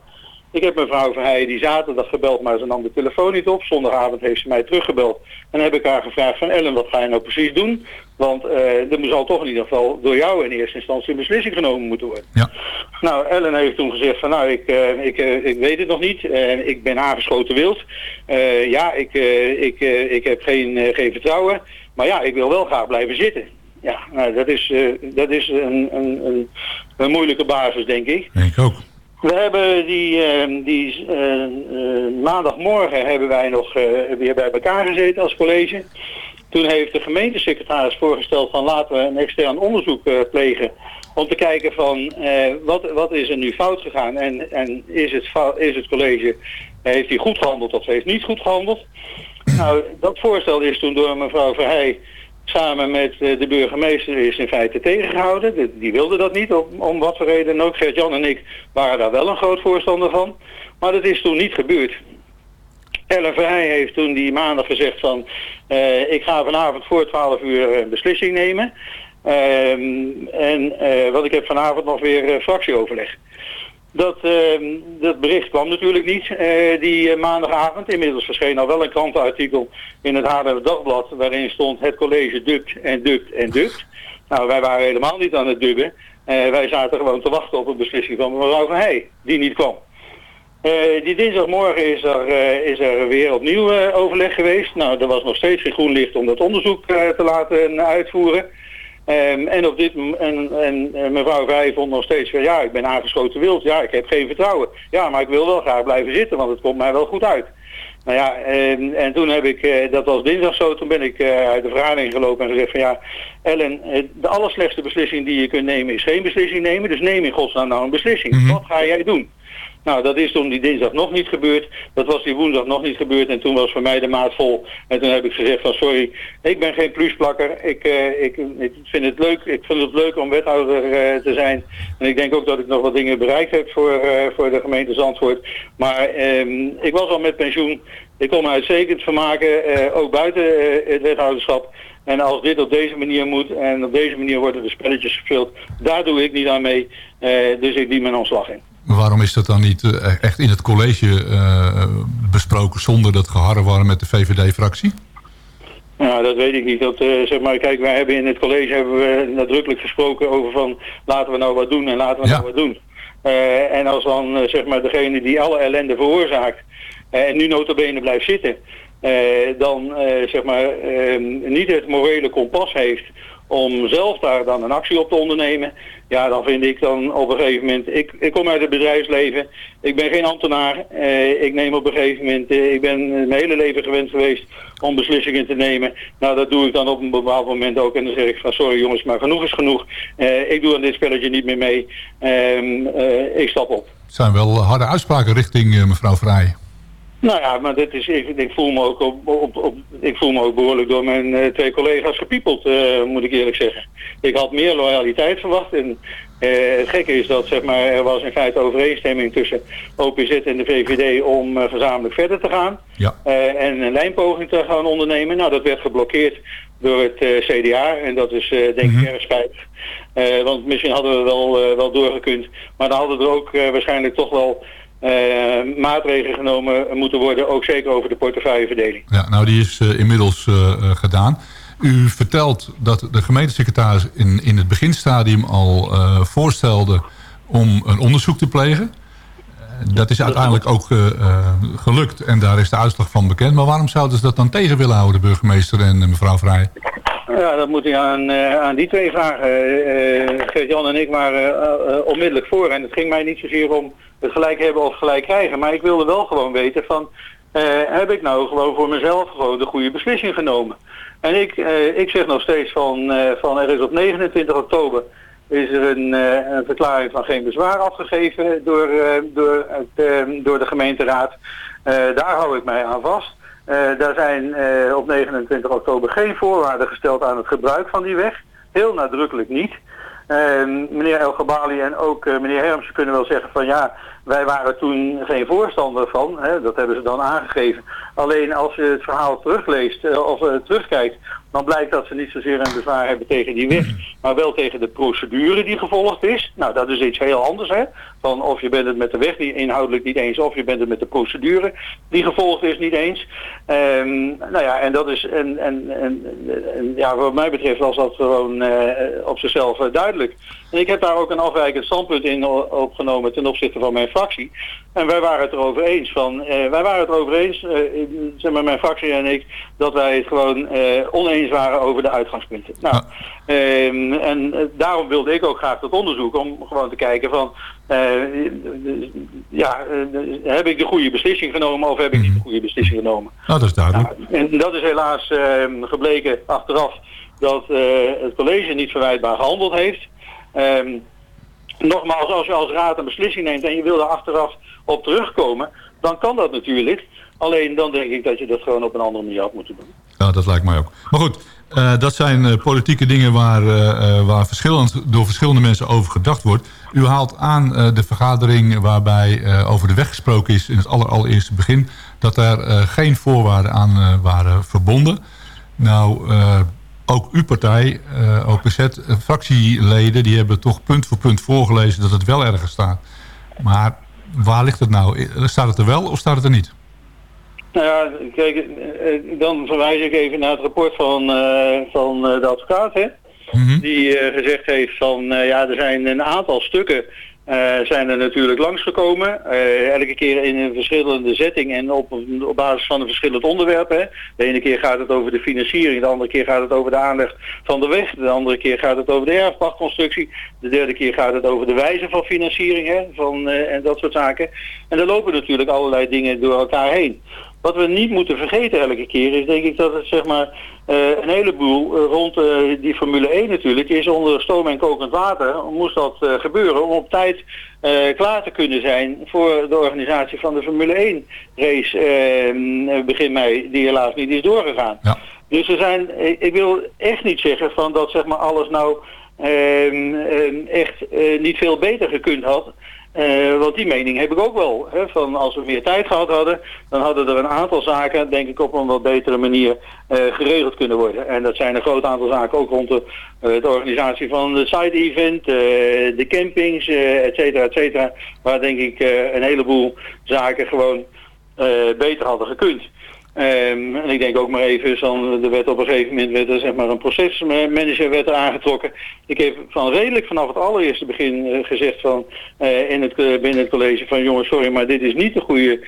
Ik heb mevrouw Verheijen die zaterdag gebeld, maar ze nam de telefoon niet op. Zondagavond heeft ze mij teruggebeld. En heb ik haar gevraagd van Ellen, wat ga je nou precies doen? Want eh er zal toch in ieder geval door jou in eerste instantie een beslissing genomen moeten worden. Nou, Ellen heeft toen gezegd van nou, ik, eh, ik, eh, ik weet het nog niet. Ik ben aangeschoten wild. Ja, ik, ik, ik heb geen, geen vertrouwen. Maar ja, ik wil wel graag blijven zitten. Ja, nou, dat is, dat is een, een, een, een moeilijke basis, denk ik. Ik ook. We hebben die, eh, die eh, eh, maandagmorgen hebben wij nog eh, weer bij elkaar gezeten als college. Toen heeft de gemeentesecretaris voorgesteld van laten we een extern onderzoek plegen om te kijken van wat, wat is er nu fout gegaan en, en is, het is het college, heeft hij goed gehandeld of heeft niet goed gehandeld. Nou, dat voorstel is toen door mevrouw Verheij samen met eh, de burgemeester is in feite tegengehouden. De- die wilde dat niet, om, om wat voor reden ook. Gert-Jan en ik waren daar wel een groot voorstander van. Maar dat is toen niet gebeurd. Ellen Verheij heeft toen die maandag gezegd van... eh, ik ga vanavond voor 12 uur een beslissing nemen. Ehm, en, eh, want ik heb vanavond nog weer eh, fractieoverleg. Dat, ehm, dat bericht kwam natuurlijk niet eh, die eh, maandagavond. Inmiddels verscheen al wel een krantenartikel in het Haarlemmer Dagblad... waarin stond het college dukt en dukt en dukt. Nou, wij waren helemaal niet aan het dubben. Eh, wij zaten gewoon te wachten op een beslissing van mevrouw Van Heij, die niet kwam. Die dinsdagmorgen is er, is er weer opnieuw overleg geweest. Nou, er was nog steeds geen groen licht om dat onderzoek te laten uitvoeren. Ehm, en, op dit, en, en mevrouw Vrij vond nog steeds van ja, ik ben aangeschoten wild. Ja, ik heb geen vertrouwen. Ja, maar ik wil wel graag blijven zitten, want het komt mij wel goed uit. Nou ja, en, en toen heb ik, eh, dat was dinsdag zo, toen ben ik eh, uit de vergadering gelopen en gezegd van ja, Ellen, eh, de allerslechtste beslissing die je kunt nemen is geen beslissing nemen. Dus neem in godsnaam nou een beslissing. Wat ga jij doen? Nou, dat is toen die dinsdag nog niet gebeurd. Dat was die woensdag nog niet gebeurd. En toen was voor mij de maat vol. En toen heb ik gezegd van sorry, ik ben geen plusplakker. Ik, eh, ik, ik vind het leuk. Ik vind het leuk om wethouder eh, te zijn. En ik denk ook dat ik nog wat dingen bereikt heb voor, eh, voor de gemeente Zandvoort. Maar ehm, ik was al met pensioen. Ik kon me uitstekend vermaken, ook buiten het wethouderschap. En als dit op deze manier moet en op deze manier worden de spelletjes gespeeld, daar doe ik niet aan mee. Dus ik dien mijn ontslag in. Maar waarom is dat dan niet eh, echt in het college eh, besproken zonder dat geharrewar met de VVD-fractie? Nou, dat weet ik niet. Dat, eh, zeg maar, kijk, wij hebben in het college hebben we nadrukkelijk gesproken over van laten we nou wat doen en laten we nou wat doen. En als dan zeg maar degene die alle ellende veroorzaakt en nu notabene blijft zitten, dan zeg maar ehm, niet het morele kompas heeft om zelf daar dan een actie op te ondernemen. Ja, dan vind ik dan op een gegeven moment, ik, ik kom uit het bedrijfsleven, ik ben geen ambtenaar. Eh, ik neem op een gegeven moment, eh, ik ben mijn hele leven gewend geweest om beslissingen te nemen. Nou, dat doe ik dan op een bepaald moment ook. En dan zeg ik van sorry jongens, maar genoeg is genoeg. Eh, ik doe aan dit spelletje niet meer mee. Ehm, eh, ik stap op. Het zijn wel harde uitspraken richting mevrouw Vrij. Nou ja, maar dit is, ik, ik, voel me ook op, op, op, ik voel me ook behoorlijk door mijn eh, twee collega's gepiepeld, eh, moet ik eerlijk zeggen. Ik had meer loyaliteit verwacht en eh, het gekke is dat zeg maar, er was in feite overeenstemming tussen OPZ en de VVD om gezamenlijk verder te gaan. Ja. En een lijnpoging te gaan ondernemen. Nou, dat werd geblokkeerd door het CDA en dat is denk ik erg spijtig. Want misschien hadden we wel, wel doorgekund. Maar dan hadden er ook waarschijnlijk toch wel eh, maatregelen genomen moeten worden, ook zeker over de portefeuilleverdeling. Ja, nou die is eh, inmiddels eh, gedaan. U vertelt dat de gemeentesecretaris in, in het beginstadium al voorstelde om een onderzoek te plegen. Dat is uiteindelijk ook eh, eh, gelukt en daar is de uitslag van bekend. Maar waarom zouden ze dat dan tegen willen houden, de burgemeester en eh, mevrouw Vrij? Ja, dat moet ik aan, aan die twee vragen. Uh, Gert-Jan en ik waren onmiddellijk voor. En het ging mij niet zozeer om het gelijk hebben of gelijk krijgen. Maar ik wilde wel gewoon weten van... heb ik nou gewoon voor mezelf gewoon de goede beslissing genomen? En ik, ik zeg nog steeds van, van er is op 29 oktober... is er een, eh, een verklaring van geen bezwaar afgegeven door, eh, door, eh, door de gemeenteraad. Daar hou ik mij aan vast. Daar zijn op 29 oktober geen voorwaarden gesteld aan het gebruik van die weg. Heel nadrukkelijk niet. Eh, meneer El Gabali en ook meneer Hermsen kunnen wel zeggen van ja, wij waren toen geen voorstander van. Hè, dat hebben ze dan aangegeven. Alleen als je het verhaal terugleest eh, of terugkijkt, dan blijkt dat ze niet zozeer een bezwaar hebben tegen die weg, maar wel tegen de procedure die gevolgd is. Nou, dat is iets heel anders, hè. Van of je bent het met de weg die inhoudelijk niet eens, of je bent het met de procedure die gevolgd is niet eens. Ehm, nou ja, en dat is, en, en, en, en ja, wat mij betreft was dat gewoon eh, op zichzelf eh, duidelijk. En ik heb daar ook een afwijkend standpunt in opgenomen ten opzichte van mijn fractie. En wij waren het erover eens van, eh, wij waren het erover eens, zeg maar mijn fractie en ik, dat wij het gewoon oneens waren over de uitgangspunten. Nou, ehm, en daarom wilde ik ook graag dat onderzoek om gewoon te kijken van, ja, eh, heb ik de goede beslissing genomen of heb ik niet de goede beslissing genomen? Nou, dat is duidelijk. En dat is helaas ehm, gebleken achteraf dat eh, het college niet verwijtbaar gehandeld heeft. Ehm, nogmaals, als je als raad een beslissing neemt en je wil er achteraf op terugkomen, dan kan dat natuurlijk. Alleen dan denk ik dat je dat gewoon op een andere manier had moeten doen. Ja, dat lijkt mij ook. Maar goed, eh, dat zijn eh, politieke dingen waar, eh, eh, waar verschillend, door verschillende mensen over gedacht wordt. U haalt aan eh, de vergadering waarbij eh, over de weg gesproken is in het aller, allereerste begin... dat er eh, geen voorwaarden aan waren verbonden. Nou, ook uw partij, OPZ, fractieleden... die hebben toch punt voor punt voorgelezen dat het wel ergens staat. Maar waar ligt het nou? Staat het er wel of staat het er niet? Nou ja, kijk, dan verwijs ik even naar het rapport van, van de advocaat, hè? Die eh, gezegd heeft van, eh, ja, er zijn een aantal stukken eh, zijn er natuurlijk langsgekomen. Elke keer in een verschillende setting en op, op basis van een verschillend onderwerp. Hè. De ene keer gaat het over de financiering, de andere keer gaat het over de aanleg van de weg. De andere keer gaat het over de erfpachtconstructie. De derde keer gaat het over de wijze van financiering hè, van, en dat soort zaken. En er lopen natuurlijk allerlei dingen door elkaar heen. Wat we niet moeten vergeten elke keer is denk ik dat het zeg maar eh, een heleboel eh, rond eh, die Formule 1 natuurlijk is onder stoom en kokend water moest dat gebeuren om op tijd klaar te kunnen zijn voor de organisatie van de Formule 1 race begin mei die helaas niet is doorgegaan. Dus er zijn, ik- wil echt niet zeggen van dat zeg maar alles nou ehm, ehm, echt niet veel beter gekund had. Eh, want die mening heb ik ook wel. Hè, van als we meer tijd gehad hadden, dan hadden er een aantal zaken, denk ik, op een wat betere manier eh, geregeld kunnen worden. En dat zijn een groot aantal zaken ook rond de, eh, de organisatie van de side-event, de campings, et cetera, et cetera. Waar denk ik een heleboel zaken gewoon beter hadden gekund. Ehm, en ik denk ook maar even, van, er werd op een gegeven moment werd er, zeg maar, een procesmanager werd er aangetrokken. Ik heb van redelijk vanaf het allereerste begin eh, gezegd van, eh, in het, eh, binnen het college van jongens, sorry, maar dit is niet de goede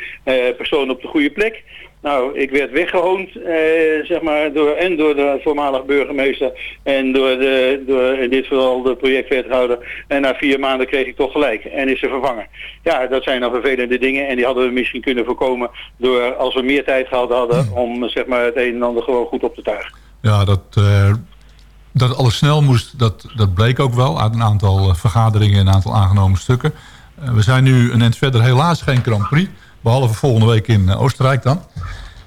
persoon op de goede plek. Nou, ik werd weggehoond, eh, zeg maar, door, en door de voormalig burgemeester en door, de, door in dit geval de projectwethouder. En na vier maanden kreeg ik toch gelijk en is ze vervangen. Ja, dat zijn dan vervelende dingen en die hadden we misschien kunnen voorkomen door, als we meer tijd gehad hadden, om zeg maar, het een en ander gewoon goed op te tuigen. Ja, dat, eh, dat alles snel moest, dat, dat bleek ook wel uit een aantal eh, vergaderingen en een aantal aangenomen stukken. Eh, we zijn nu een eind verder, helaas geen Grand Prix. Behalve volgende week in eh, Oostenrijk dan.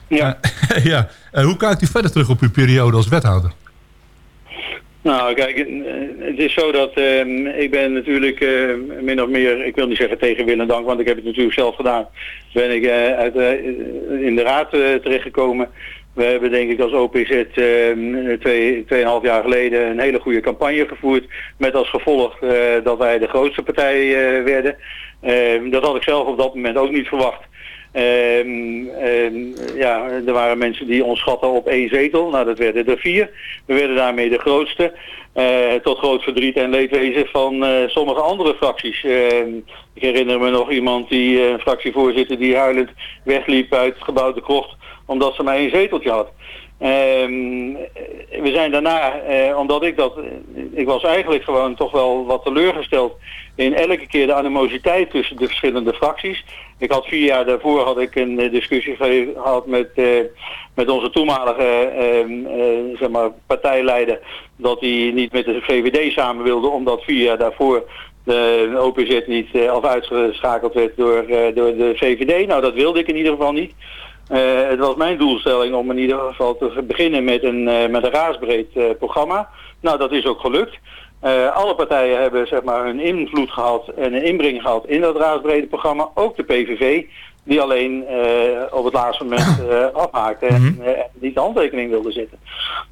Ja. ja. Eh, hoe kijkt u verder terug op uw periode als wethouder? Nou, kijk, eh, het is zo dat ik ben natuurlijk eh, min of meer, ik wil niet zeggen tegen wil en dank, want ik heb het natuurlijk zelf gedaan, ben ik eh, uit, eh, in de raad eh, terechtgekomen. We hebben denk ik als OPZ twee, tweeënhalf jaar geleden een hele goede campagne gevoerd. Met als gevolg eh, dat wij de grootste partij eh, werden. Ehm, dat had ik zelf op dat moment ook niet verwacht. Ehm, ehm, ja, er waren mensen die ons schatten op één zetel. Nou, dat werden er vier. We werden daarmee de grootste. Eh, tot groot verdriet en leedwezen van eh, sommige andere fracties. Ik herinner me nog iemand, die eh, een fractievoorzitter, die huilend wegliep uit het gebouw de krocht omdat ze maar één zeteltje had. Ehm, we zijn daarna, eh, omdat ik dat, ik was eigenlijk gewoon toch wel wat teleurgesteld in elke keer de animositeit tussen de verschillende fracties. Ik had vier jaar daarvoor had ik een eh, discussie ge- gehad met, eh, met onze toenmalige ehm, eh, zeg maar, partijleider dat hij niet met de VVD samen wilde, omdat vier jaar daarvoor de OPZ niet eh, of uitgeschakeld werd door, eh, door de VVD. Nou, dat wilde ik in ieder geval niet. Eh, het was mijn doelstelling om in ieder geval te beginnen met een, eh, met een raadsbreed eh, programma. Nou, dat is ook gelukt. Alle partijen hebben zeg maar hun invloed gehad en een inbreng gehad in dat raadsbrede programma. Ook de PVV, die alleen eh, op het laatste moment eh, afhaakte en eh, niet de handtekening wilde zetten.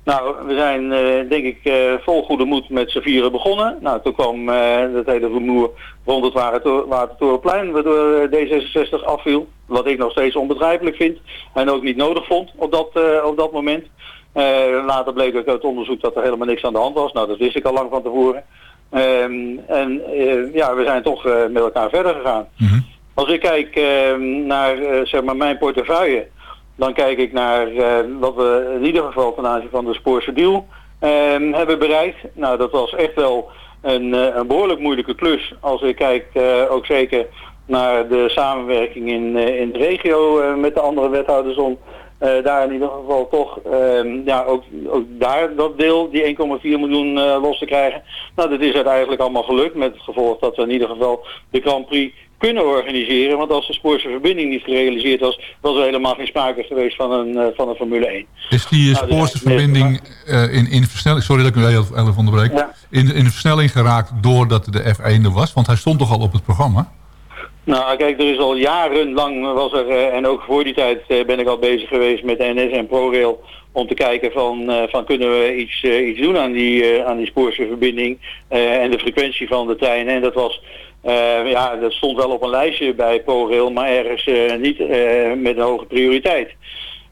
Nou, we zijn denk ik vol goede moed met z'n vieren begonnen. Nou, toen kwam het hele rumoer rond het Waterto- Watertorenplein, waardoor eh, D66 afviel. Wat ik nog steeds onbegrijpelijk vind en ook niet nodig vond op dat, op dat moment. Later bleek ook uit onderzoek dat er helemaal niks aan de hand was. Nou, dat wist ik al lang van tevoren. Ehm, en ja, we zijn toch met elkaar verder gegaan. Als ik kijk ehm, naar eh, zeg maar mijn portefeuille, dan kijk ik naar eh, wat we in ieder geval ten aanzien van de Spoorse deal ehm, hebben bereikt. Nou, dat was echt wel een, eh, een behoorlijk moeilijke klus. Als ik kijk ook zeker naar de samenwerking in, in de regio met de andere wethouders om daar in ieder geval toch ehm, ja, ook, ook daar dat deel, die 1,4 miljoen los te krijgen. Nou, dat is uiteindelijk allemaal gelukt met het gevolg dat we in ieder geval de Grand Prix kunnen organiseren. Want als de Spoorse verbinding niet gerealiseerd was, was er helemaal geen sprake geweest van een, eh, van een Formule 1. Is die uh, Nou, spoorse verbinding eh, in, in versnelling... Sorry dat ik u heel even onderbreek. Ja. In, in versnelling geraakt doordat de F1 er was? Want hij stond toch al op het programma? Nou, kijk, er is al jarenlang was er, eh, en ook voor die tijd eh, ben ik al bezig geweest met NS en ProRail om te kijken van, eh, van kunnen we iets, eh, iets doen aan die, eh, aan die spoorse verbinding eh, en de frequentie van de treinen. En dat was, eh, ja, dat stond wel op een lijstje bij ProRail, maar ergens eh, niet eh, met een hoge prioriteit.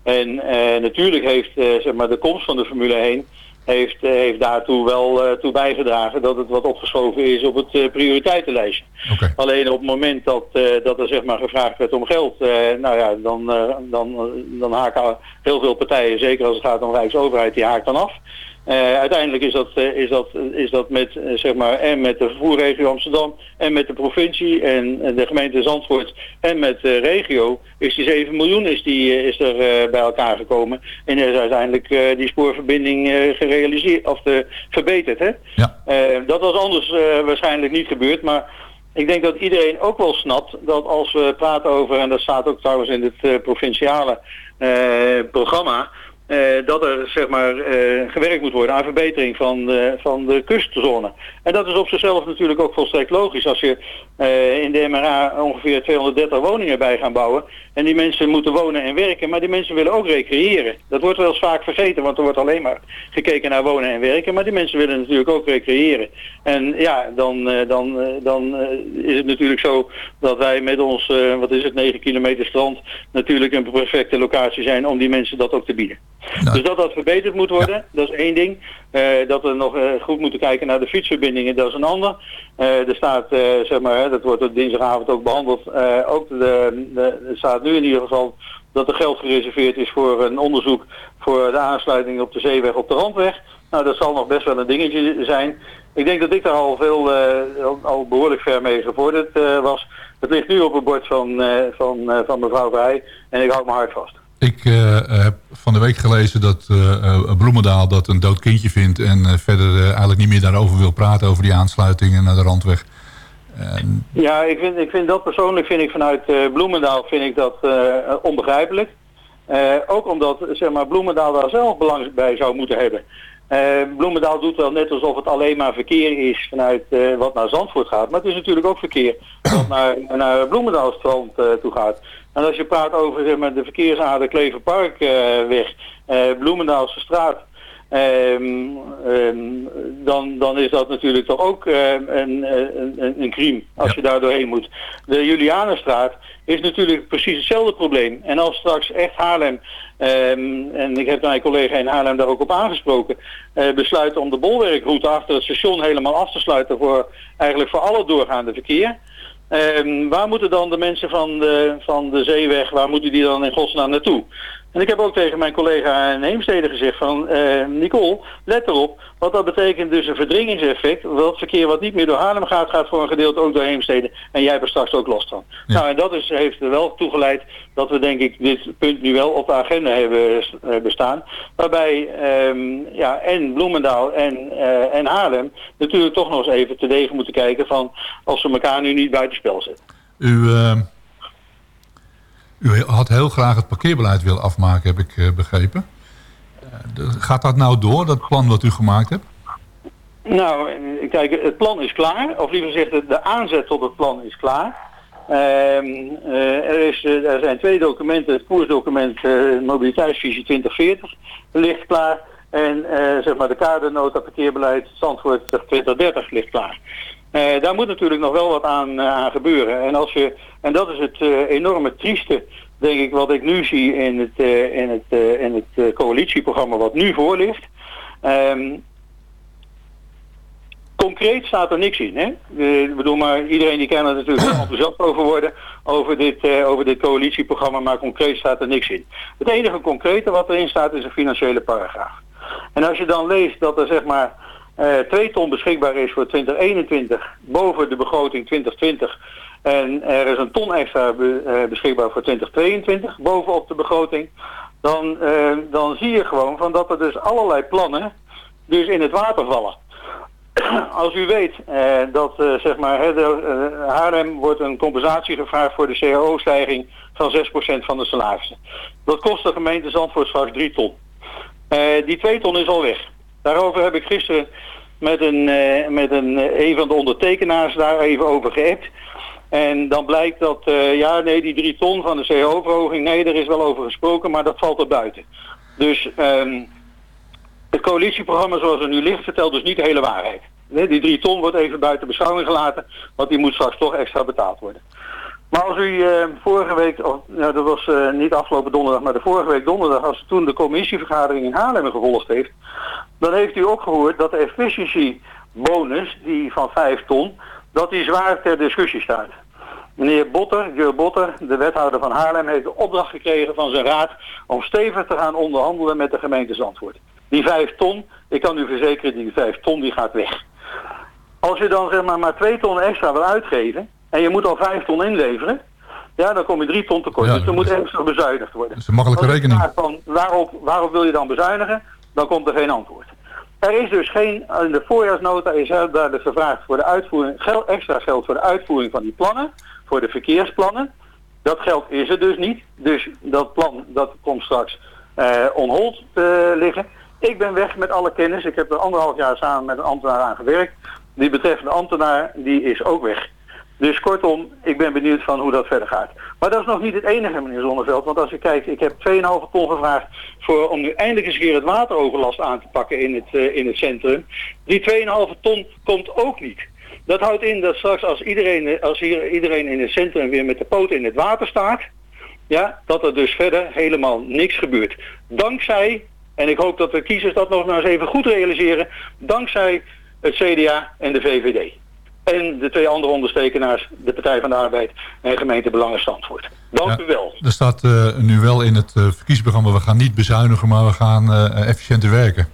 En natuurlijk heeft zeg maar de komst van de Formule 1 heeft, heeft daartoe wel toe bijgedragen dat het wat opgeschoven is op het prioriteitenlijstje. Alleen op het moment dat, dat er zeg maar gevraagd werd om geld, nou ja, dan, dan, dan haken heel veel partijen, zeker als het gaat om Rijksoverheid, die haakt dan af. Eh, uiteindelijk is dat, eh, is dat, is dat met, eh, zeg maar, en met de vervoerregio Amsterdam en met de provincie en eh, de gemeente Zandvoort en met de regio is die 7 miljoen is, die, eh, is er eh, bij elkaar gekomen. En is uiteindelijk eh, die spoorverbinding eh, gerealiseerd of verbeterd. Hè? Eh, dat was anders eh, waarschijnlijk niet gebeurd, maar ik denk dat iedereen ook wel snapt dat als we praten over, en dat staat ook trouwens in het eh, provinciale eh, programma, eh, dat er zeg maar eh, gewerkt moet worden aan verbetering van van de kustzone. En dat is op zichzelf natuurlijk ook volstrekt logisch. Als je eh, in de MRA ongeveer 230 woningen bij gaan bouwen en die mensen moeten wonen en werken, maar die mensen willen ook recreëren. Dat wordt wel eens vaak vergeten, want er wordt alleen maar gekeken naar wonen en werken, maar die mensen willen natuurlijk ook recreëren. En ja, dan, dan, dan is het natuurlijk zo dat wij met ons, wat is het, 9 kilometer strand, natuurlijk een perfecte locatie zijn om die mensen dat ook te bieden. Dus dat dat verbeterd moet worden, dat is één ding. Eh, dat we nog eh, goed moeten kijken naar de fietsverbindingen, dat is een ander. Eh, er staat, zeg maar, hè, dat wordt op dinsdagavond ook behandeld, eh, ook de, de, er staat nu in ieder geval dat er geld gereserveerd is voor een onderzoek voor de aansluiting op de zeeweg op de Randweg. Nou, dat zal nog best wel een dingetje zijn. Ik denk dat ik daar al veel, al, behoorlijk ver mee gevorderd was. Het ligt nu op het bord van, van, van mevrouw Vrij en ik hou mijn hart vast. Ik eh, heb van de week gelezen dat eh, eh, Bloemendaal dat een dood kindje vindt... en verder eigenlijk niet meer daarover wil praten... over die aansluitingen naar de Randweg. Ja, ik vind, ik vind dat persoonlijk vind ik vanuit Bloemendaal vind ik dat onbegrijpelijk. Ook omdat zeg maar, Bloemendaal daar zelf belang bij zou moeten hebben. Bloemendaal doet wel net alsof het alleen maar verkeer is vanuit wat naar Zandvoort gaat. Maar het is natuurlijk ook verkeer wat naar, naar Bloemendaalstrand eh, toe gaat. En als je praat over zeg maar, de verkeersader Kleverparkweg, eh Bloemendaalse straat. Ehm, ehm, dan, dan is dat natuurlijk toch ook eh, een, een, een, crime als je daar doorheen moet. De Julianenstraat is natuurlijk precies hetzelfde probleem. En als straks echt Haarlem, ehm, en ik heb mijn collega in Haarlem daar ook op aangesproken, eh, besluiten om de bolwerkroute achter het station helemaal af te sluiten voor eigenlijk voor alle doorgaande verkeer. Ehm, waar moeten dan de mensen van de, van de zeeweg, waar moeten die dan in godsnaam naartoe? En ik heb ook tegen mijn collega in Heemstede gezegd van, eh, Nicole, let erop, wat dat betekent dus een verdringingseffect. Dat verkeer wat niet meer door Haarlem gaat, gaat voor een gedeelte ook door Heemstede. En jij hebt er straks ook last van. Nou, en dat is, heeft er wel toe geleid dat we denk ik dit punt nu wel op de agenda hebben eh, bestaan. Waarbij ehm, ja, en Bloemendaal en, eh, en Haarlem natuurlijk toch nog eens even te degen moeten kijken van als ze elkaar nu niet buitenspel zetten. u, eh, u had heel graag het parkeerbeleid willen afmaken, heb ik eh, begrepen. Eh, gaat dat nou door, dat plan wat u gemaakt hebt? Nou, eh, kijk, het plan is klaar. Of liever gezegd, de- aanzet tot het plan is klaar. Ehm, eh, er, is, er zijn twee documenten. Het koersdocument Mobiliteitsvisie 2040 ligt klaar. En zeg maar de kadernota parkeerbeleid Zandvoort 2030 ligt klaar. Eh, daar moet natuurlijk nog wel wat aan, eh, aan gebeuren. En, als je, en dat is het eh, enorme trieste, denk ik, wat ik nu zie in het, in het, in het coalitieprogramma wat nu voor ligt. Ehm, concreet staat er niks in. Hè? Ik bedoel, maar iedereen die kan er natuurlijk enthousiast over worden over dit, over dit coalitieprogramma, maar concreet staat er niks in. Het enige concrete wat erin staat is een financiële paragraaf. En als je dan leest dat er zeg maar 2 ton beschikbaar is voor 2021 boven de begroting 2020 en er is een ton extra eh, beschikbaar voor 2022 bovenop de begroting, dan, eh, dan zie je gewoon van dat er dus allerlei plannen dus in het water vallen. Als u weet eh, dat eh, zeg maar, de, eh, Haarlem wordt een compensatie gevraagd voor de CAO-stijging van 6% van de salarissen. Dat kost de gemeente Zandvoort straks 3 ton. Eh, die 2 ton is al weg. Daarover heb ik gisteren met een, eh, met een, eh, een van de ondertekenaars daar even over geappt. En dan blijkt dat, eh, ja nee, die 3 ton van de CAO-verhoging, nee, er is wel over gesproken, maar dat valt er buiten. Dus ehm, het coalitieprogramma zoals het nu ligt vertelt dus niet de hele waarheid. Die 3 ton wordt even buiten beschouwing gelaten, want die moet straks toch extra betaald worden. Maar als u eh, vorige week, of, nou, dat was eh, niet afgelopen donderdag, maar de vorige week donderdag, als u toen de commissievergadering in Haarlem gevolgd heeft, dan heeft u ook gehoord dat de efficiency bonus, die van 5 ton, dat die zwaar ter discussie staat. Meneer Botter, Jur Botter, de wethouder van Haarlem, heeft de opdracht gekregen van zijn raad om stevig te gaan onderhandelen met de gemeente Zandvoort. Die 5 ton, ik kan u verzekeren, die 5 ton die gaat weg. Als je dan zeg maar maar 2 ton extra wil uitgeven en je moet al 5 ton inleveren, ja, dan kom je 3 ton tekort. Ja, dus er moet extra bezuinigd worden. Dat is een makkelijke rekening. Van, waarop, waarop wil je dan bezuinigen? Dan komt er geen antwoord. Er is dus geen, in de voorjaarsnota is er duidelijk gevraagd voor de uitvoering, geld, extra geld voor de uitvoering van die plannen, voor de verkeersplannen. Dat geld is er dus niet. Dus dat plan dat komt straks eh on hold te liggen. Ik ben weg met alle kennis. Ik heb er anderhalf jaar samen met een ambtenaar aan gewerkt. Die betreffende ambtenaar die is ook weg. Dus kortom, ik ben benieuwd van hoe dat verder gaat. Maar dat is nog niet het enige, meneer Zonneveld. Want als je kijkt, ik heb 2,5 ton gevraagd voor, om nu eindelijk eens een keer het wateroverlast aan te pakken in het, eh, in het centrum. Die 2,5 ton komt ook niet. Dat houdt in dat straks als iedereen, als hier, iedereen in het centrum weer met de poten in het water staat, ja, dat er dus verder helemaal niks gebeurt. Dankzij En ik hoop dat de kiezers dat nog eens even goed realiseren, dankzij het CDA en de VVD. En de twee andere onderstekenaars, de Partij van de Arbeid en gemeente Belangen Zandvoort. Dank Ja. u wel. Er staat eh, nu wel in het eh, verkiezingsprogramma... we gaan niet bezuinigen, maar we gaan eh, efficiënter werken.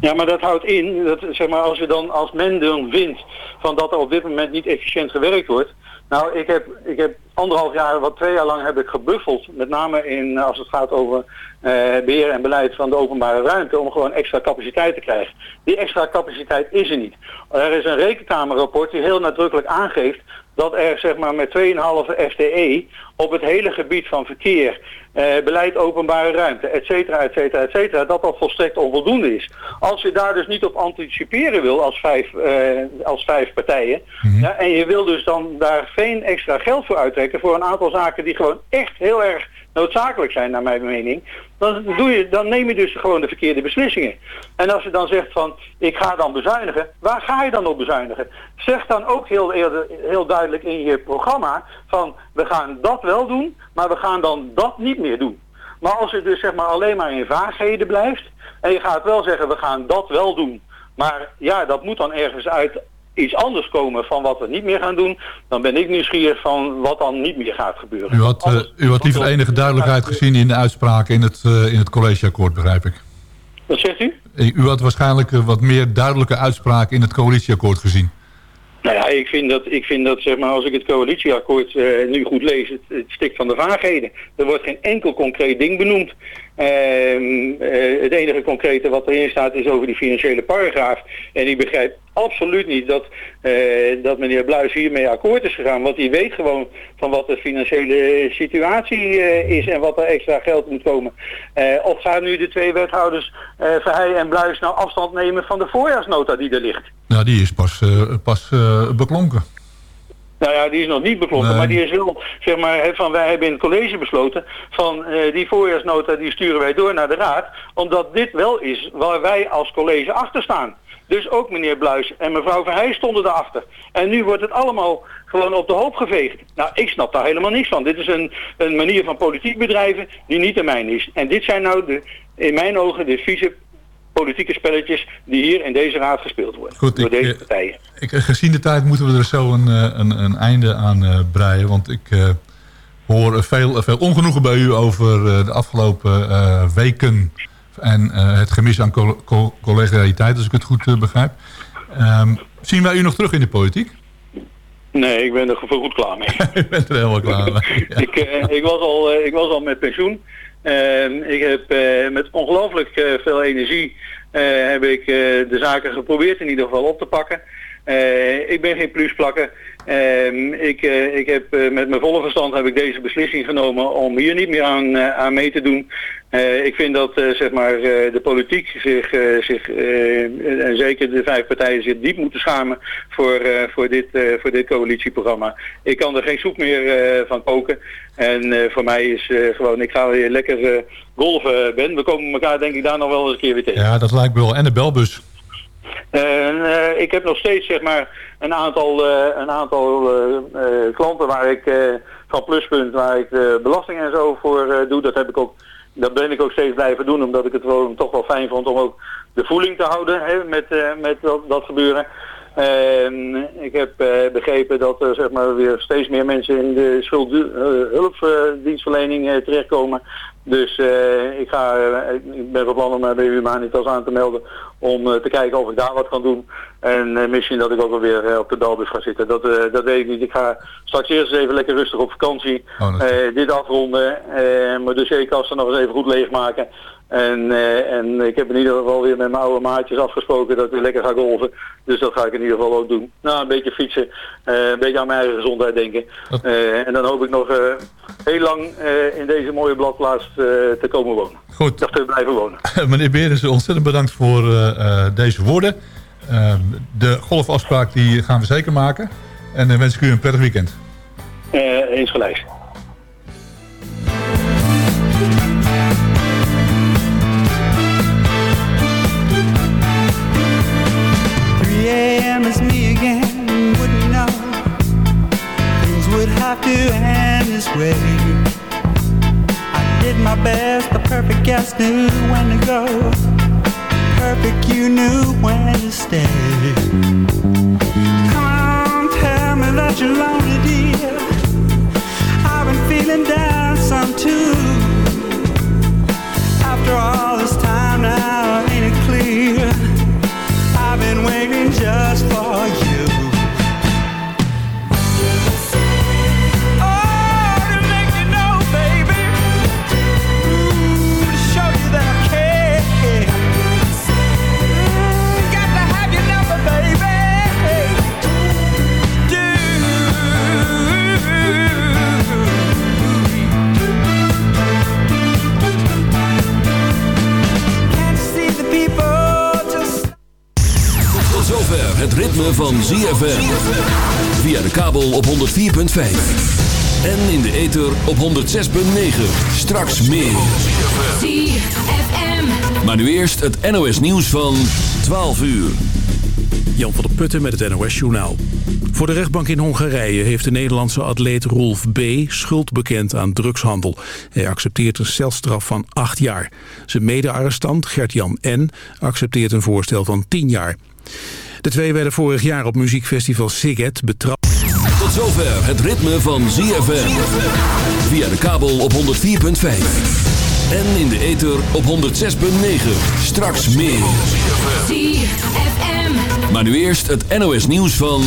Ja, maar dat houdt in, dat, zeg maar, als, we dan, als men dan vindt van dat er op dit moment niet efficiënt gewerkt wordt. Nou, ik heb, ik heb anderhalf jaar, wat twee jaar lang heb ik gebuffeld. Met name in, als het gaat over eh, beheer en beleid van de openbare ruimte. Om gewoon extra capaciteit te krijgen. Die extra capaciteit is er niet. Er is een rekenkamerrapport die heel nadrukkelijk aangeeft dat er zeg maar met 2,5 FTE op het hele gebied van verkeer, eh, beleid openbare ruimte, et cetera, et cetera, et cetera, dat dat volstrekt onvoldoende is. Als je daar dus niet op anticiperen wil als vijf, eh, als vijf partijen, ja, en je wil dus dan daar geen extra geld voor uittrekken voor een aantal zaken die gewoon echt heel erg noodzakelijk zijn naar mijn mening, dan, doe je, dan neem je dus gewoon de verkeerde beslissingen. En als je dan zegt van, ik ga dan bezuinigen, waar ga je dan op bezuinigen? Zeg dan ook heel, eerder, heel duidelijk in je programma van, we gaan dat wel doen, maar we gaan dan dat niet meer doen. Maar als je dus zeg maar alleen maar in vaagheden blijft, en je gaat wel zeggen, we gaan dat wel doen, maar ja, dat moet dan ergens uit iets anders komen van wat we niet meer gaan doen, dan ben ik nieuwsgierig van wat dan niet meer gaat gebeuren. U had, eh, u had liever enige duidelijkheid gezien in de uitspraken in het, eh, in het collegeakkoord, begrijp ik. Wat zegt u? U had waarschijnlijk eh, wat meer duidelijke uitspraken in het coalitieakkoord gezien. Nou ja, ik vind dat, ik vind dat zeg maar, als ik het coalitieakkoord eh, nu goed lees, het, het stikt van de vaagheden. Er wordt geen enkel concreet ding benoemd. Ehm, eh, het enige concrete wat erin staat is over die financiële paragraaf. En ik begrijp absoluut niet dat, eh, dat meneer Bluis hiermee akkoord is gegaan. Want hij weet gewoon van wat de financiële situatie eh, is en wat er extra geld moet komen. Of gaan nu de twee wethouders, Verheij en Bluis, nou afstand nemen van de voorjaarsnota die er ligt? Nou, die is pas, pas beklonken. Nou ja, die is nog niet beklonken, Nee. maar die is wel, zeg maar, van wij hebben in het college besloten van eh, die voorjaarsnota die sturen wij door naar de raad, omdat dit wel is waar wij als college achter staan. Dus ook meneer Bluis en mevrouw Verheij stonden erachter. En nu wordt het allemaal gewoon op de hoop geveegd. Nou, ik snap daar helemaal niks van. Dit is een, een manier van politiek bedrijven die niet de mijne is. En dit zijn nou de, in mijn ogen de vieze politieke spelletjes die hier in deze raad gespeeld worden. Goed, door ik, deze eh, partijen. Ik, eh, gezien de tijd moeten we er zo een, eh, een, een einde aan breien. Want ik hoor veel, veel ongenoegen bij u over de afgelopen weken... en het gemis aan co- co- collegialiteit, als ik het goed begrijp. Ehm, zien wij u nog terug in de politiek? Nee, ik ben er voor goed klaar mee. u bent er helemaal klaar mee. Ja. ik, ik, was al, ik was al met pensioen. Ehm, ik heb eh, met ongelooflijk eh, veel energie eh, heb ik, de zaken geprobeerd in ieder geval op te pakken. Ik ben geen plusplakker. Ehm, ik, eh, ik heb eh, met mijn volle verstand heb ik deze beslissing genomen om hier niet meer aan, eh, aan mee te doen. Ik vind dat zeg maar, de politiek zich, zich en zeker de vijf partijen zich diep moeten schamen voor, voor, dit, voor dit coalitieprogramma. Ik kan er geen soep meer van koken. En voor mij is gewoon, ik ga weer lekker golven, Ben. We komen elkaar denk ik daar nog wel eens een keer weer tegen. ja, dat lijkt me wel. En de belbus. En, eh, ik heb nog steeds zeg maar een aantal, eh, een aantal eh, klanten waar ik van Pluspunt waar ik de belasting en zo voor doe. Dat heb ik ook, dat ben ik ook steeds blijven doen omdat ik het gewoon toch wel fijn vond om ook de voeling te houden hè, met, met dat, dat gebeuren. En ik heb begrepen dat er zeg maar, weer steeds meer mensen in de schuldhulpdienstverlening terechtkomen. Dus eh, ik, ga, eh, ik ben van plan om mij bij Humanitas aan te melden om eh, te kijken of ik daar wat kan doen. En eh, misschien dat ik ook alweer eh, op de belbus ga zitten. Dat, eh, dat weet ik niet. Ik ga straks eerst eens even lekker rustig op vakantie. Oh, Eh, dit afronden. eh mijn dossierkast er nog eens even goed leegmaken. En, eh, en ik heb in ieder geval weer met mijn oude maatjes afgesproken dat ik lekker ga golven. Dus dat ga ik in ieder geval ook doen. Nou, een beetje fietsen. eh, een beetje aan mijn eigen gezondheid denken. Eh, en dan hoop ik nog heel lang in deze mooie bladplaats te komen wonen. Goed. Of te blijven wonen. Meneer Berens, ontzettend bedankt voor deze woorden. Ehm, de golfafspraak die gaan we zeker maken. En dan wens ik u een prettig weekend. Eens gelijk. Guest knew when to go. Perfect, you knew when to stay. Ritme van ZFM. Via de kabel op 104.5. En in de ether op 106.9. Straks meer. ZFM. Maar nu eerst het NOS nieuws van 12 uur. Jan van der Putten met het NOS-journaal. Voor de rechtbank in Hongarije heeft de Nederlandse atleet Rolf B. schuld bekend aan drugshandel. Hij accepteert een celstraf van 8 jaar. Zijn mede-arrestant Gert-Jan N. accepteert een voorstel van 10 jaar. De twee werden vorig jaar op muziekfestival Siget betrapt. Tot zover het ritme van ZFM. Via de kabel op 104.5. En in de ether op 106.9. Straks meer. ZFM. Maar nu eerst het NOS nieuws van...